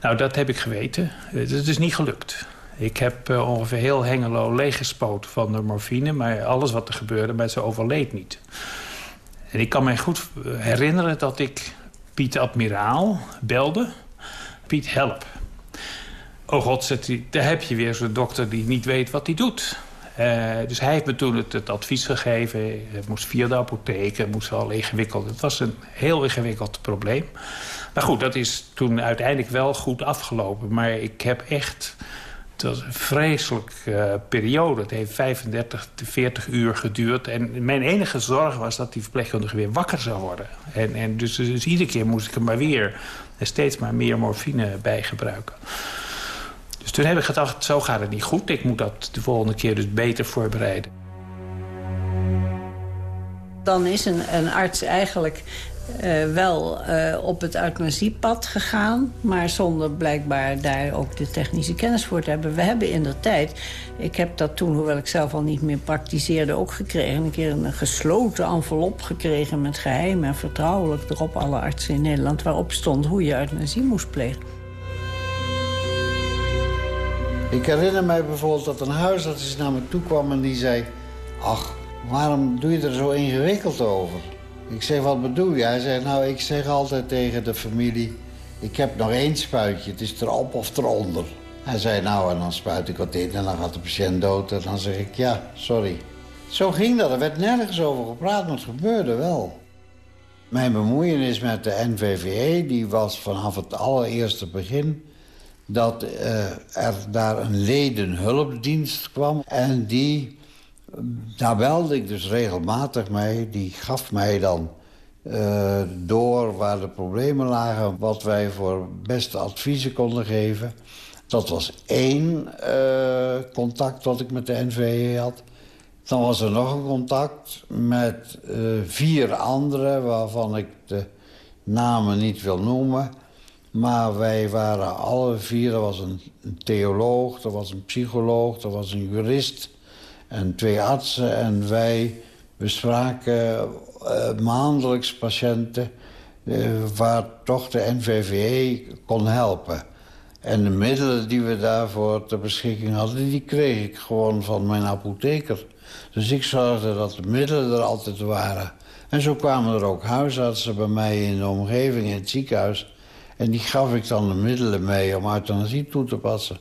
Nou, dat heb ik geweten. Het is dus niet gelukt. Ik heb uh, ongeveer heel Hengelo leeggespoten van de morfine... maar alles wat er gebeurde, maar ze overleed niet. En ik kan me goed herinneren dat ik Piet Admiraal belde. Piet, help. Oh god, daar heb je weer zo'n dokter die niet weet wat hij doet. Uh, dus hij heeft me toen het, het, advies gegeven. Het moest via de apotheek, het moest wel ingewikkeld. Het was een heel ingewikkeld probleem. Maar goed, dat is toen uiteindelijk wel goed afgelopen. Maar ik heb echt... Het was een vreselijke uh, periode. Het heeft 35 tot 40 uur geduurd. En mijn enige zorg was dat die verpleegkundige weer wakker zou worden. En, en dus, dus iedere keer moest ik er maar weer... steeds maar meer morfine bij gebruiken. Dus toen heb ik gedacht, zo gaat het niet goed. Ik moet dat de volgende keer dus beter voorbereiden. Dan is een, een arts eigenlijk uh, wel uh, op het euthanasiepad gegaan... maar zonder blijkbaar daar ook de technische kennis voor te hebben. We hebben in de tijd, ik heb dat toen, hoewel ik zelf al niet meer praktiseerde... ook gekregen, een keer een gesloten envelop gekregen... met geheim en vertrouwelijk erop alle artsen in Nederland... waarop stond hoe je euthanasie moest plegen. Ik herinner mij bijvoorbeeld dat een huisarts naar me toe kwam en die zei... Ach, waarom doe je er zo ingewikkeld over? Ik zeg, wat bedoel je? Hij zei, nou, ik zeg altijd tegen de familie... ik heb nog één spuitje, het is erop of eronder. Hij zei, nou, en dan spuit ik wat in en dan gaat de patiënt dood. En dan zeg ik, ja, sorry. Zo ging dat, er werd nergens over gepraat, maar het gebeurde wel. Mijn bemoeienis met de NVVE, die was vanaf het allereerste begin dat uh, er daar een ledenhulpdienst kwam. En die, daar belde ik dus regelmatig mee. Die gaf mij dan uh, door waar de problemen lagen... wat wij voor beste adviezen konden geven. Dat was één uh, contact wat ik met de NVE had. Dan was er nog een contact met vier anderen... waarvan ik de namen niet wil noemen... Maar wij waren alle vier, er was een, een theoloog, er was een psycholoog, er was een jurist en twee artsen. En wij bespraken uh, maandelijks patiënten uh, waar toch de NVVE kon helpen. En de middelen die we daarvoor ter beschikking hadden, die kreeg ik gewoon van mijn apotheker. Dus ik zorgde dat de middelen er altijd waren. En zo kwamen er ook huisartsen bij mij in de omgeving, in het ziekenhuis... En die gaf ik dan de middelen mee om euthanasie toe te passen.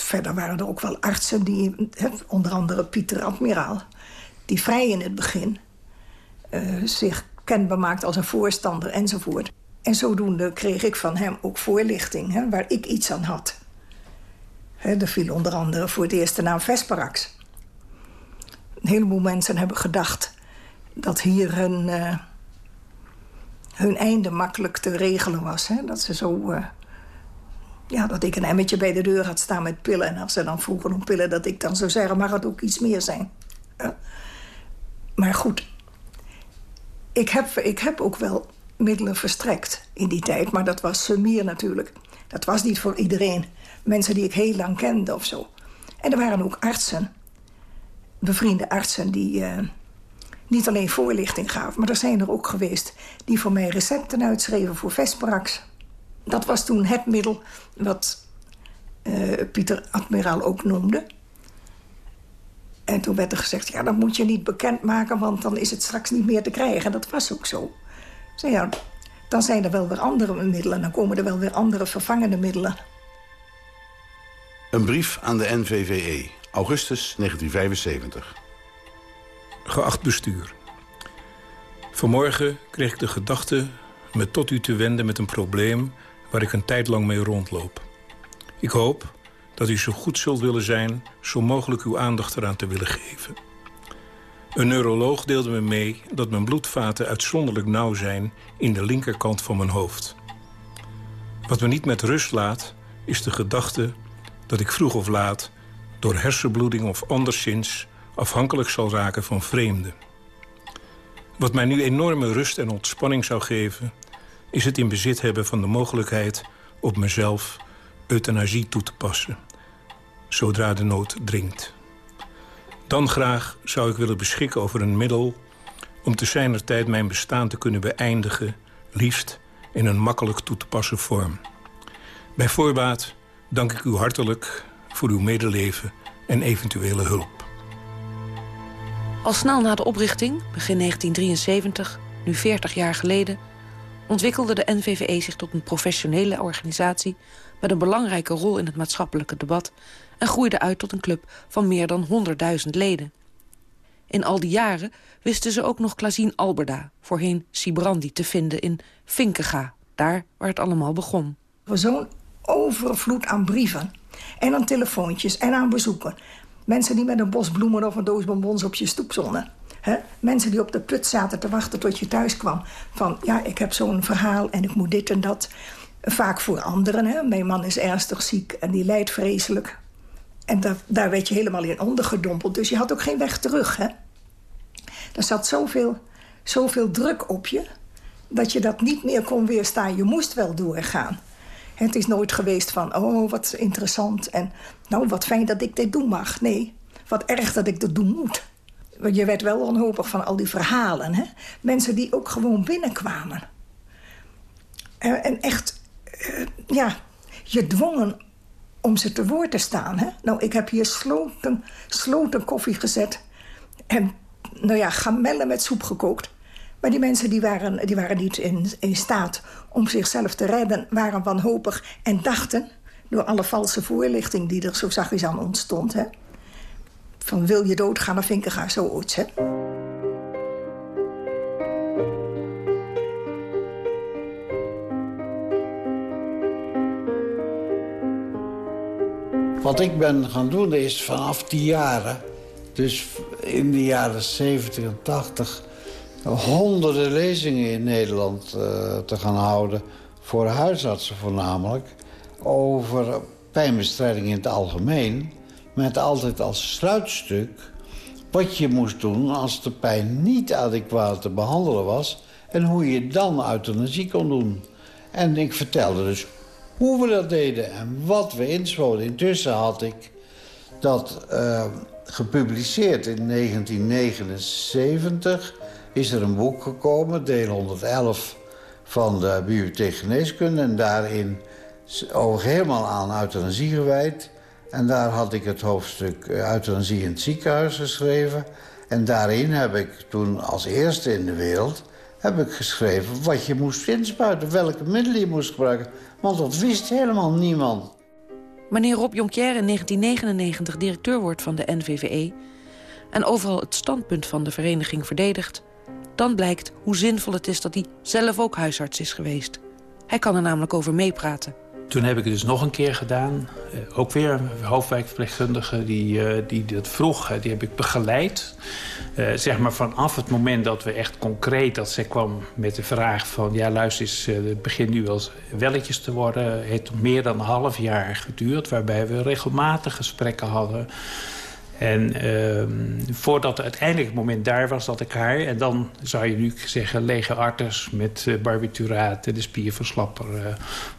Verder waren er ook wel artsen, die, onder andere Pieter Admiraal... die vrij in het begin uh, zich kenbaar maakte als een voorstander enzovoort. En zodoende kreeg ik van hem ook voorlichting waar ik iets aan had. Hè, er viel onder andere voor het eerst de naam Vesparax. Een heleboel mensen hebben gedacht dat hier een... Uh, hun einde makkelijk te regelen was. Dat ze zo... Uh, ja, dat ik een emmetje bij de deur had staan met pillen. En als ze dan vroegen om pillen, dat ik dan zou zeggen... mag het ook iets meer zijn? Maar goed, ik heb, ik heb ook wel middelen verstrekt in die tijd. Maar dat was meer natuurlijk. Dat was niet voor iedereen. Mensen die ik heel lang kende of zo. En er waren ook artsen. Bevriende artsen die... Uh, niet alleen voorlichting gaven, maar er zijn er ook geweest... die voor mij recepten uitschreven voor Vesparax. Dat was toen het middel wat uh, Pieter Admiraal ook noemde. En toen werd er gezegd, ja, dat moet je niet bekendmaken... want dan is het straks niet meer te krijgen. Dat was ook zo. Zei, ja, dan zijn er wel weer andere middelen. Dan komen er wel weer andere vervangende middelen. Een brief aan de NVVE, augustus 1975. Geacht bestuur. Vanmorgen kreeg ik de gedachte me tot u te wenden met een probleem... waar ik een tijd lang mee rondloop. Ik hoop dat u zo goed zult willen zijn... zo mogelijk uw aandacht eraan te willen geven. Een neuroloog deelde me mee dat mijn bloedvaten uitzonderlijk nauw zijn... in de linkerkant van mijn hoofd. Wat me niet met rust laat, is de gedachte dat ik vroeg of laat... door hersenbloeding of anderszins afhankelijk zal raken van vreemden. Wat mij nu enorme rust en ontspanning zou geven... is het in bezit hebben van de mogelijkheid op mezelf euthanasie toe te passen. Zodra de nood dringt. Dan graag zou ik willen beschikken over een middel... om te zijner tijd mijn bestaan te kunnen beëindigen... liefst in een makkelijk toe te passen vorm. Bij voorbaat dank ik u hartelijk voor uw medeleven en eventuele hulp. Al snel na de oprichting, begin 1973, nu 40 jaar geleden... ontwikkelde de NVVE zich tot een professionele organisatie... met een belangrijke rol in het maatschappelijke debat... en groeide uit tot een club van meer dan 100.000 leden. In al die jaren wisten ze ook nog Klazien Alberda, voorheen Sibrandi, te vinden in Vinkega, daar waar het allemaal begon. Zo'n overvloed aan brieven en aan telefoontjes en aan bezoeken. Mensen die met een bos bloemen of een doos bonbons op je stoep zonnen. Mensen die op de put zaten te wachten tot je thuis kwam. Van, ja, ik heb zo'n verhaal en ik moet dit en dat. Vaak voor anderen. Mijn man is ernstig ziek en die lijdt vreselijk. En daar, daar werd je helemaal in ondergedompeld. Dus je had ook geen weg terug. Er zat zoveel, zoveel druk op je... dat je dat niet meer kon weerstaan. Je moest wel doorgaan. Het is nooit geweest van, oh, wat interessant. En nou, wat fijn dat ik dit doen mag. Nee, wat erg dat ik dat doen moet. Je werd wel wanhopig van al die verhalen. Hè? Mensen die ook gewoon binnenkwamen. En echt, uh, ja, je dwongen om ze te woord te staan. Hè? Nou, ik heb hier sloten, sloten koffie gezet. En, nou ja, gamellen met soep gekookt. Maar die mensen die waren, die waren niet in, in staat om zichzelf te redden... waren wanhopig en dachten, door alle valse voorlichting... die er zo zachtjes aan ontstond... Hè, van wil je doodgaan, ik zo zoiets, hè. Wat ik ben gaan doen is vanaf die jaren... dus in de jaren 70 en 80 honderden lezingen in Nederland uh, te gaan houden... voor huisartsen voornamelijk... over pijnbestrijding in het algemeen... met altijd als sluitstuk wat je moest doen als de pijn niet adequaat te behandelen was... en hoe je dan euthanasie kon doen. En ik vertelde dus hoe we dat deden en wat we inschoten. Intussen had ik dat uh, gepubliceerd in 1979 is er een boek gekomen, deel 111 van de Bibliotheek Geneeskunde. En daarin over helemaal aan euthanasie gewijd. En daar had ik het hoofdstuk eh, euthanasie in het ziekenhuis geschreven. En daarin heb ik toen als eerste in de wereld heb ik geschreven wat je moest inspuiten, welke middelen je moest gebruiken. Want dat wist helemaal niemand. Wanneer Rob Jonquière in 1999 directeur wordt van de NVVE... en overal het standpunt van de vereniging verdedigt... dan blijkt hoe zinvol het is dat hij zelf ook huisarts is geweest. Hij kan er namelijk over meepraten. Toen heb ik het dus nog een keer gedaan. Uh, ook weer een hoofdwijkverpleegkundige die, uh, die dat vroeg. Die heb ik begeleid. zeg maar vanaf het moment dat we echt concreet... dat zij kwam met de vraag van... ja, luister eens, het begint nu wel welletjes te worden. Het heeft meer dan een half jaar geduurd... waarbij we regelmatig gesprekken hadden... En uh, voordat uiteindelijk het moment daar was dat ik haar... en dan zou je nu zeggen lege arters met uh, barbituraten... de spierverslapper, uh,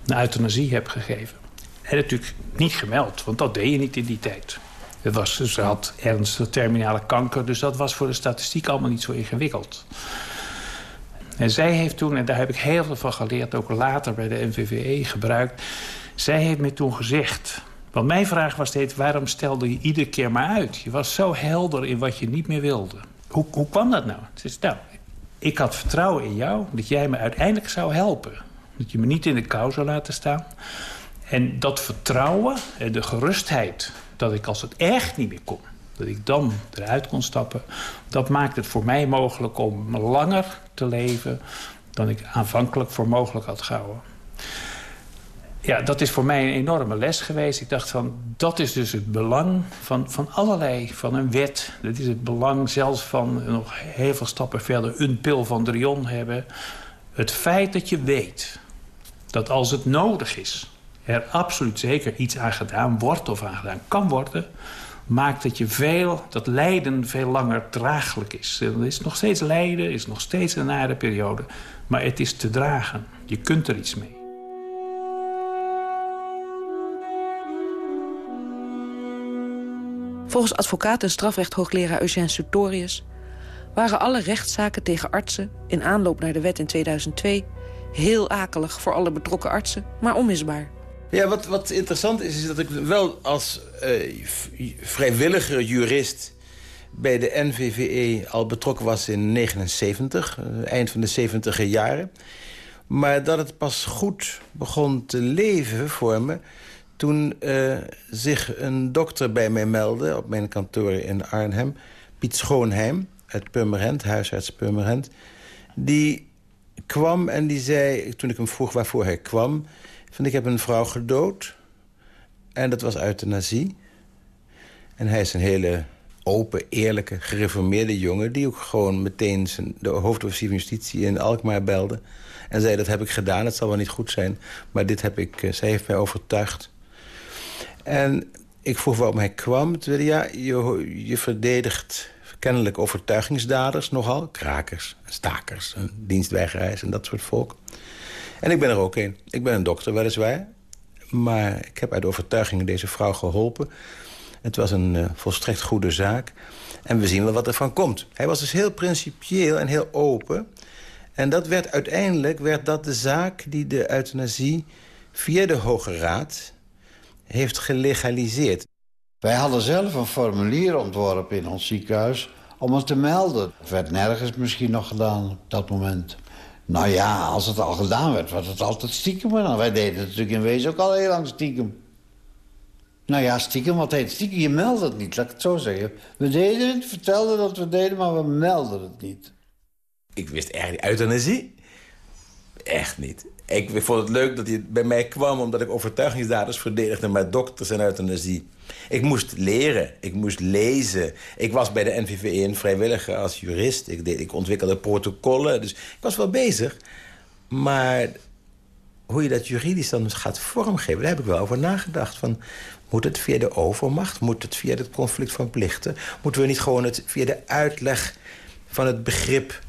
een euthanasie heb gegeven. En natuurlijk niet gemeld, want dat deed je niet in die tijd. Het was, ze had ernstige terminale kanker... dus dat was voor de statistiek allemaal niet zo ingewikkeld. En zij heeft toen, en daar heb ik heel veel van geleerd... ook later bij de NVVE gebruikt... zij heeft me toen gezegd want mijn vraag was steeds, waarom stelde je iedere keer maar uit? Je was zo helder in wat je niet meer wilde. Hoe, hoe kwam dat nou? Ze zei, nou, ik had vertrouwen in jou dat jij me uiteindelijk zou helpen. Dat je me niet in de kou zou laten staan. En dat vertrouwen, de gerustheid dat ik als het echt niet meer kon... dat ik dan eruit kon stappen... dat maakt het voor mij mogelijk om langer te leven... dan ik aanvankelijk voor mogelijk had gehouden. Ja, dat is voor mij een enorme les geweest. Ik dacht van, dat is dus het belang van, van allerlei, van een wet. Dat is het belang zelfs van, nog heel veel stappen verder... een pil van Drion hebben. Het feit dat je weet dat als het nodig is er absoluut zeker iets aan gedaan wordt of aan gedaan kan worden... maakt dat, je veel, dat lijden veel langer draaglijk is. Er is nog steeds lijden, is nog steeds een nare periode. Maar het is te dragen. Je kunt er iets mee. Volgens advocaat en strafrecht-hoogleraar Eugène Sutorius... waren alle rechtszaken tegen artsen in aanloop naar de wet in 2002... heel akelig voor alle betrokken artsen, maar onmisbaar. Ja, wat, wat interessant is, is dat ik wel als uh, vrijwilliger jurist bij de NVVE al betrokken was in 79, uh, eind van de 70 jaren. Maar dat het pas goed begon te leven voor me... toen uh, zich een dokter bij mij meldde op mijn kantoor in Arnhem... Piet Schoonheim uit Purmerend, huisarts Purmerend... die kwam en die zei, toen ik hem vroeg waarvoor hij kwam... Van ik heb een vrouw gedood. En dat was euthanasie. En hij is een hele open, eerlijke, gereformeerde jongen... die ook gewoon meteen zijn, de hoofdofficier van justitie in Alkmaar belde... en zei, dat heb ik gedaan, het zal wel niet goed zijn... maar dit heb ik, uh, zij heeft mij overtuigd. En ik vroeg waarom hij kwam. Ja, je, je verdedigt kennelijk overtuigingsdaders nogal. Krakers, stakers, dienstweigeraars en dat soort volk. En ik ben er ook een. Ik ben een dokter weliswaar. Maar ik heb uit overtuiging deze vrouw geholpen. Het was een uh, volstrekt goede zaak. En we zien wel wat er van komt. Hij was dus heel principieel en heel open. En dat werd uiteindelijk werd dat de zaak die de euthanasie... via de Hoge Raad heeft gelegaliseerd. Wij hadden zelf een formulier ontworpen in ons ziekenhuis... om het te melden. Het werd nergens misschien nog gedaan op dat moment. Nou ja, als het al gedaan werd, was het altijd stiekem. Maar nou, wij deden het natuurlijk in wezen ook al heel lang stiekem. Nou ja, stiekem, wat heet stiekem? Je meldt het niet, laat ik het zo zeggen. We deden het, vertelden dat we deden, maar we melden het niet. Ik wist echt niet, euthanasie? Echt niet. Ik vond het leuk dat hij bij mij kwam... omdat ik overtuigingsdaders verdedigde met dokters en euthanasie. Ik moest leren, ik moest lezen. Ik was bij de NVVE een vrijwilliger als jurist. Ik, deed, ik ontwikkelde protocollen, dus ik was wel bezig. Maar hoe je dat juridisch dan gaat vormgeven... daar heb ik wel over nagedacht. Van, moet het via de overmacht? Moet het via het conflict van plichten? Moeten we niet gewoon het via de uitleg van het begrip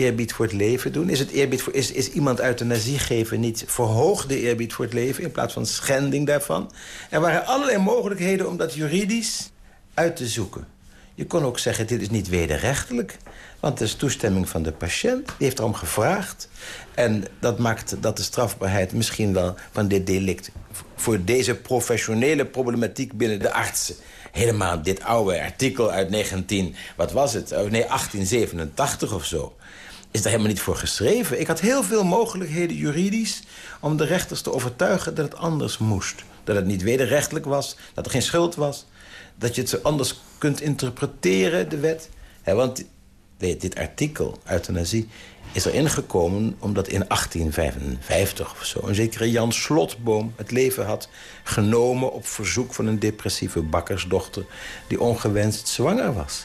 eerbied voor het leven doen? Is, het eerbied voor, is, is iemand euthanasie geven niet verhoogde eerbied voor het leven... in plaats van schending daarvan? Er waren allerlei mogelijkheden om dat juridisch uit te zoeken. Je kon ook zeggen, dit is niet wederrechtelijk. Want het is toestemming van de patiënt. Die heeft erom gevraagd. En dat maakt dat de strafbaarheid misschien wel van dit delict... voor deze professionele problematiek binnen de artsen... helemaal dit oude artikel uit 19... wat was het? Oh, nee, 1887 of zo is daar helemaal niet voor geschreven. Ik had heel veel mogelijkheden juridisch om de rechters te overtuigen dat het anders moest. Dat het niet wederrechtelijk was, dat er geen schuld was. Dat je het zo anders kunt interpreteren, de wet. want dit artikel, euthanasie, is er ingekomen omdat in 1855 of zo... een zekere Jan Slotboom het leven had genomen... op verzoek van een depressieve bakkersdochter... die ongewenst zwanger was.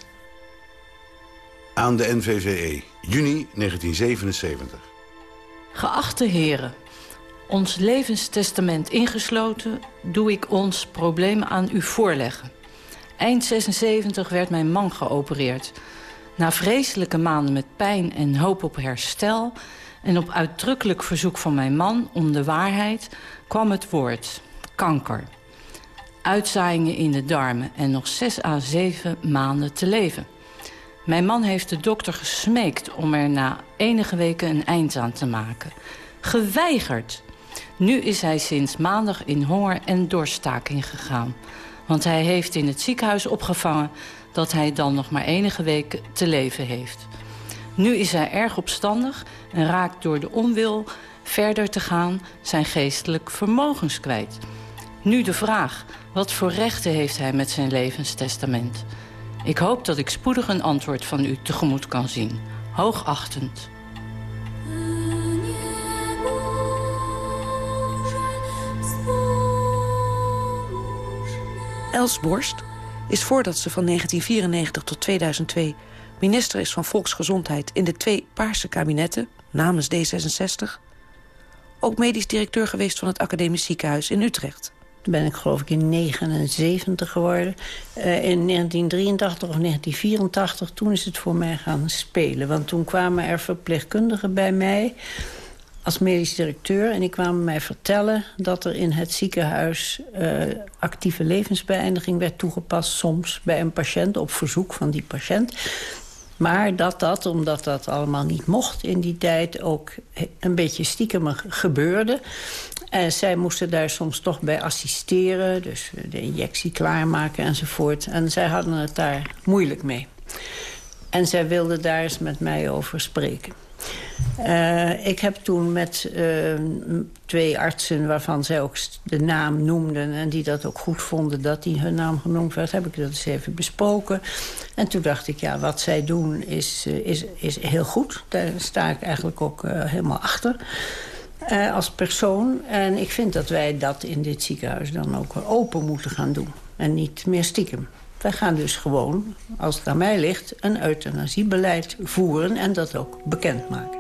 Aan de NVVE, juni 1977. Geachte heren, ons levenstestament ingesloten... doe ik ons probleem aan u voorleggen. Eind 76 werd mijn man geopereerd. Na vreselijke maanden met pijn en hoop op herstel... en op uitdrukkelijk verzoek van mijn man om de waarheid... kwam het woord kanker. Uitzaaiingen in de darmen en nog 6 à 7 maanden te leven. Mijn man heeft de dokter gesmeekt om er na enige weken een eind aan te maken. Geweigerd. Nu is hij sinds maandag in honger- en dorststaking gegaan. Want hij heeft in het ziekenhuis opgevangen dat hij dan nog maar enige weken te leven heeft. Nu is hij erg opstandig en raakt door de onwil verder te gaan zijn geestelijk vermogens kwijt. Nu de vraag, wat voor rechten heeft hij met zijn levenstestament? Ik hoop dat ik spoedig een antwoord van u tegemoet kan zien. Hoogachtend. Els Borst is voordat ze van 1994 tot 2002 minister is van Volksgezondheid... in de twee Paarse kabinetten, namens D66... ook medisch directeur geweest van het Academisch Ziekenhuis in Utrecht. Ben ik geloof ik in 79 geworden. Uh, in 1983 of 1984, toen is het voor mij gaan spelen. Want toen kwamen er verpleegkundigen bij mij als medisch directeur. En die kwamen mij vertellen dat er in het ziekenhuis... Uh, actieve levensbeëindiging werd toegepast. Soms bij een patiënt, op verzoek van die patiënt. Maar dat dat, omdat dat allemaal niet mocht in die tijd... ook een beetje stiekem gebeurde. En zij moesten daar soms toch bij assisteren. Dus de injectie klaarmaken enzovoort. En zij hadden het daar moeilijk mee. En zij wilden daar eens met mij over spreken. Uh, ik heb toen met uh, twee artsen waarvan zij ook de naam noemden... en die dat ook goed vonden dat die hun naam genoemd werd... heb ik dat eens even besproken. En toen dacht ik, ja, wat zij doen is, is, is heel goed. Daar sta ik eigenlijk ook helemaal achter. Als persoon. En ik vind dat wij dat in dit ziekenhuis dan ook open moeten gaan doen. En niet meer stiekem. Wij gaan dus gewoon, als het aan mij ligt, een euthanasiebeleid voeren... en dat ook bekendmaken.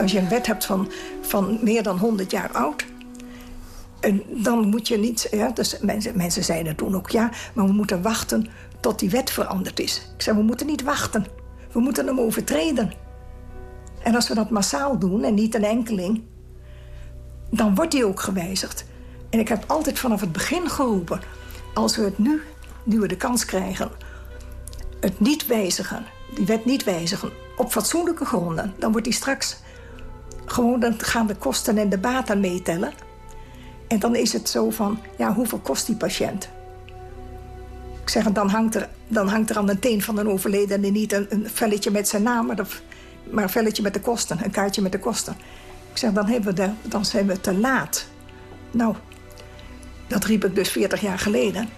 Als je een wet hebt van, van meer dan 100 jaar oud... En dan moet je niet... Ja, dus mensen, mensen zeiden toen ook ja, maar we moeten wachten tot die wet veranderd is. Ik zei, we moeten niet wachten. We moeten hem overtreden. En als we dat massaal doen en niet een enkeling... dan wordt die ook gewijzigd. En ik heb altijd vanaf het begin geroepen... als we het nu nu we de kans krijgen... het niet wijzigen, die wet niet wijzigen... op fatsoenlijke gronden, dan wordt die straks... gewoon dan gaan de kosten en de baten meetellen. En dan is het zo van, ja, hoeveel kost die patiënt? Ik zeg, dan hangt er, dan hangt er aan de teen van een overledene... niet een, een velletje met zijn naam, maar, maar een velletje met de kosten. Een kaartje met de kosten. Ik zeg, dan, hebben we dan zijn we te laat. Nou, dat riep ik dus 40 jaar geleden...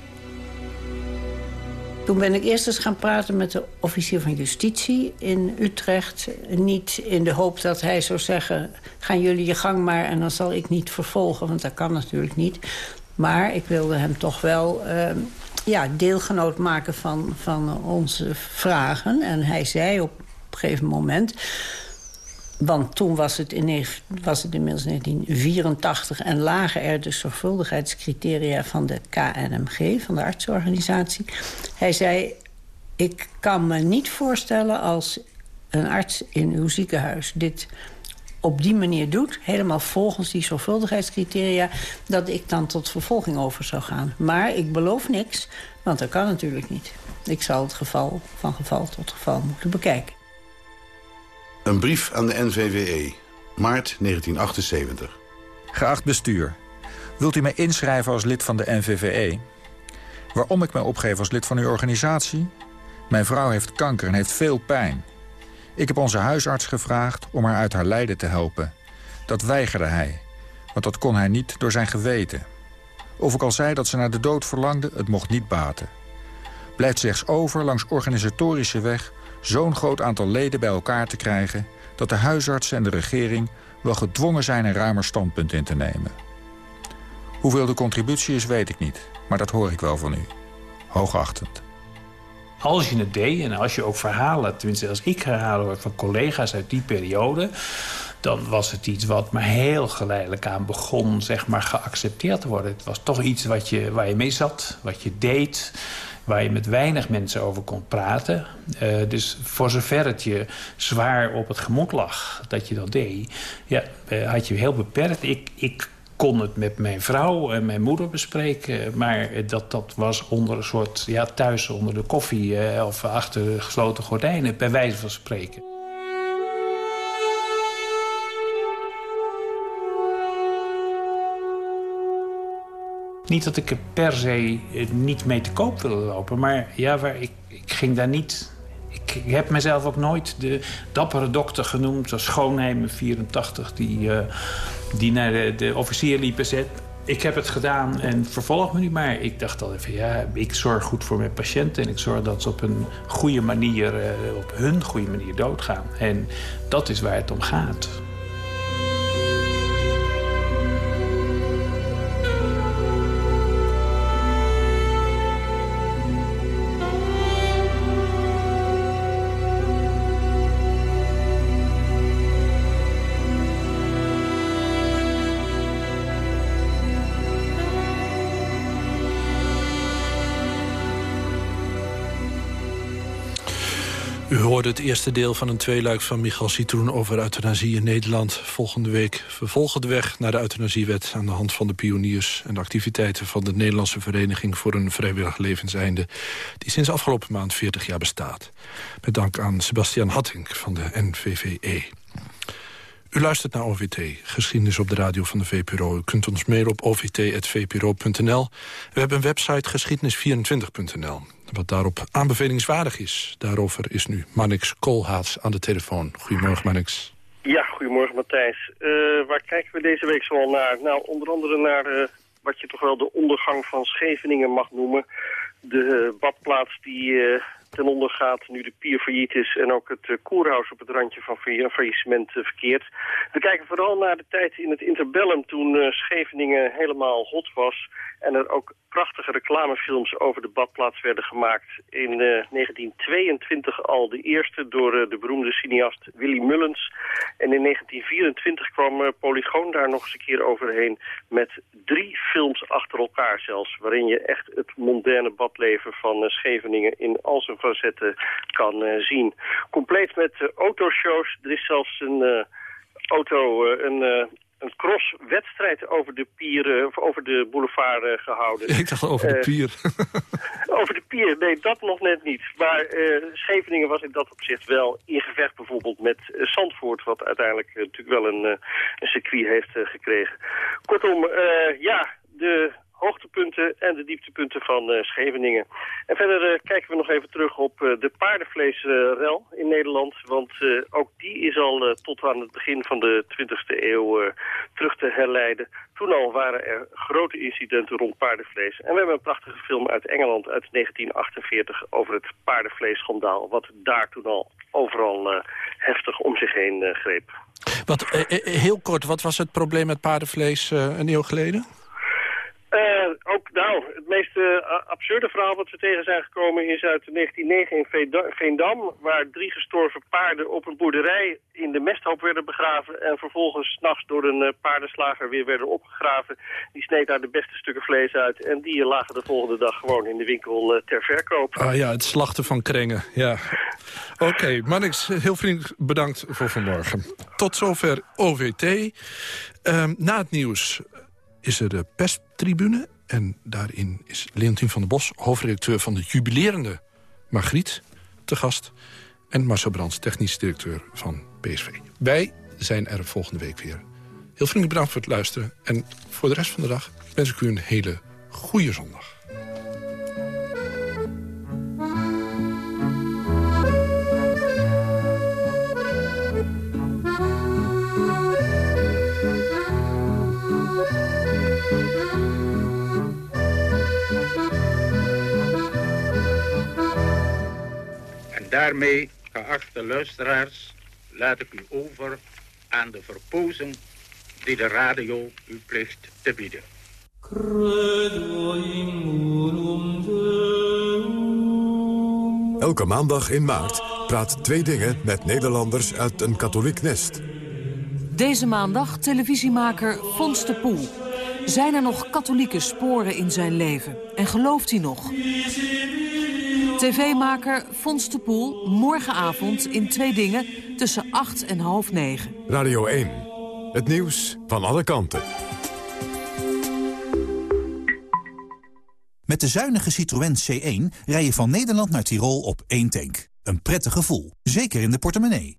Toen ben ik eerst eens gaan praten met de officier van justitie in Utrecht. Niet in de hoop dat hij zou zeggen... gaan jullie je gang maar en dan zal ik niet vervolgen. Want dat kan natuurlijk niet. Maar ik wilde hem toch wel uh, ja, deelgenoot maken van, van onze vragen. En hij zei op een gegeven moment... Want toen was het, in, was het inmiddels 1984 en lagen er de zorgvuldigheidscriteria van de KNMG, van de artsorganisatie. Hij zei, ik kan me niet voorstellen als een arts in uw ziekenhuis dit op die manier doet, helemaal volgens die zorgvuldigheidscriteria... dat ik dan tot vervolging over zou gaan. Maar ik beloof niks, want dat kan natuurlijk niet. Ik zal het geval van geval tot geval moeten bekijken. Een brief aan de NVWE, maart 1978. Geacht bestuur, wilt u mij inschrijven als lid van de NVVE? Waarom ik mij opgeef als lid van uw organisatie? Mijn vrouw heeft kanker en heeft veel pijn. Ik heb onze huisarts gevraagd om haar uit haar lijden te helpen. Dat weigerde hij, want dat kon hij niet door zijn geweten. Of ik al zei dat ze naar de dood verlangde, het mocht niet baten. Blijft slechts over langs organisatorische weg zo'n groot aantal leden bij elkaar te krijgen... dat de huisartsen en de regering wel gedwongen zijn een ruimer standpunt in te nemen. Hoeveel de contributie is, weet ik niet. Maar dat hoor ik wel van u. Hoogachtend. Als je het deed en als je ook verhalen... tenminste als ik verhalen hoor van collega's uit die periode... dan was het iets wat maar heel geleidelijk aan begon zeg maar, geaccepteerd te worden. Het was toch iets wat je, waar je mee zat, wat je deed waar je met weinig mensen over kon praten. Uh, dus voor zover het je zwaar op het gemoed lag dat je dat deed... Ja, uh, had je heel beperkt. Ik, ik kon het met mijn vrouw en mijn moeder bespreken. Maar dat, dat was onder een soort ja, thuis onder de koffie... Uh, of achter gesloten gordijnen, bij wijze van spreken. Niet dat ik er per se eh, niet mee te koop wilde lopen. Maar ja, waar, ik, ik ging daar niet... Ik, heb mezelf ook nooit de dappere dokter genoemd. Als Schoonheimer 84, die, uh, die naar de, officier liep en ik heb het gedaan en vervolg me niet maar. Ik dacht al even, ja, ik zorg goed voor mijn patiënten... en ik zorg dat ze op een goede manier, uh, op hun goede manier doodgaan. En dat is waar het om gaat. U hoorde het eerste deel van een tweeluik van Michal Citroen over euthanasie in Nederland. Volgende week vervolgen de weg naar de euthanasiewet aan de hand van de pioniers en de activiteiten van de Nederlandse Vereniging voor een Vrijwillig Levenseinde, die sinds afgelopen maand 40 jaar bestaat. Met dank aan Sebastian Hattink van de NVVE. U luistert naar OVT, geschiedenis op de radio van de VPRO. U kunt ons mailen op ovt.vpro.nl. We hebben een website geschiedenis24.nl. Wat daarop aanbevelingswaardig is, daarover is nu Mannix Koolhaas aan de telefoon. Goedemorgen, Mannix. Ja, goedemorgen, Matthijs. Uh, waar kijken we deze week zoal naar? Nou, onder andere naar uh, wat je toch wel de ondergang van Scheveningen mag noemen. De uh, badplaats die ten onder gaat nu de pier failliet is en ook het uh, koerhuis op het randje van faillissement uh, verkeert. We kijken vooral naar de tijd in het interbellum toen uh, Scheveningen helemaal hot was en er ook prachtige reclamefilms over de badplaats werden gemaakt. In 1922 al de eerste door de beroemde cineast Willy Mullens. En in 1924 kwam Polygoon daar nog eens een keer overheen met drie films achter elkaar zelfs. Waarin je echt het moderne badleven van Scheveningen in al zijn facetten kan uh, zien. Compleet met autoshows. Er is zelfs een auto, een, een crosswedstrijd over de pier, of over de boulevard gehouden. Ik dacht over de pier. over de pier, nee, dat nog net niet. Maar Scheveningen was in dat opzicht wel in gevecht bijvoorbeeld met Zandvoort, wat uiteindelijk natuurlijk wel een, een circuit heeft gekregen. Kortom, ja, de hoogtepunten en de dieptepunten van uh, Scheveningen. En verder uh, kijken we nog even terug op uh, de paardenvleesrel in Nederland. Want ook die is al tot aan het begin van de 20e eeuw terug te herleiden. Toen al waren er grote incidenten rond paardenvlees. En we hebben een prachtige film uit Engeland uit 1948 over het paardenvleesschandaal. Wat daar toen al overal heftig om zich heen greep. Wat, heel kort, wat was het probleem met paardenvlees een eeuw geleden? Uh, ook, nou, het meest uh, absurde verhaal wat we tegen zijn gekomen is uit 1909 in Veendam, waar drie gestorven paarden op een boerderij in de mesthoop werden begraven en vervolgens s'nachts door een uh, paardenslager weer werden opgegraven. Die sneed daar de beste stukken vlees uit en die lagen de volgende dag gewoon in de winkel ter verkoop. Ah ja, het slachten van krengen, ja. Oké, okay, heel vriendelijk bedankt voor vanmorgen. Tot zover OVT. Ehm, na het nieuws is er de pesttribune. En daarin is Leontien van der Bos, hoofdredacteur van de jubilerende Margriet, te gast. En Marcel Brands, technisch directeur van PSV. Wij zijn er volgende week weer. Heel vriendelijk bedankt voor het luisteren. En voor de rest van de dag wens ik u een hele goede zondag. Daarmee, geachte luisteraars, laat ik u over aan de verpozing die de radio u plicht te bieden. Elke maandag in maart praat Twee Dingen met Nederlanders uit een katholiek nest. Deze maandag televisiemaker Fons de Poel. Zijn er nog katholieke sporen in zijn leven? En gelooft hij nog? TV-maker Fons de Poel, morgenavond in Twee Dingen tussen 8 en half 9. Radio 1, het nieuws van alle kanten. Met de zuinige Citroën C1 rij je van Nederland naar Tirol op één tank. Een prettig gevoel, zeker in de portemonnee.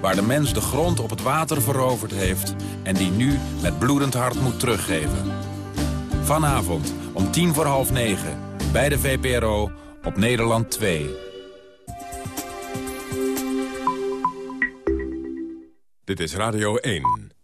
waar de mens de grond op het water veroverd heeft... en die nu met bloedend hart moet teruggeven. Vanavond om tien voor half negen, bij de VPRO op Nederland 2. Dit is Radio 1.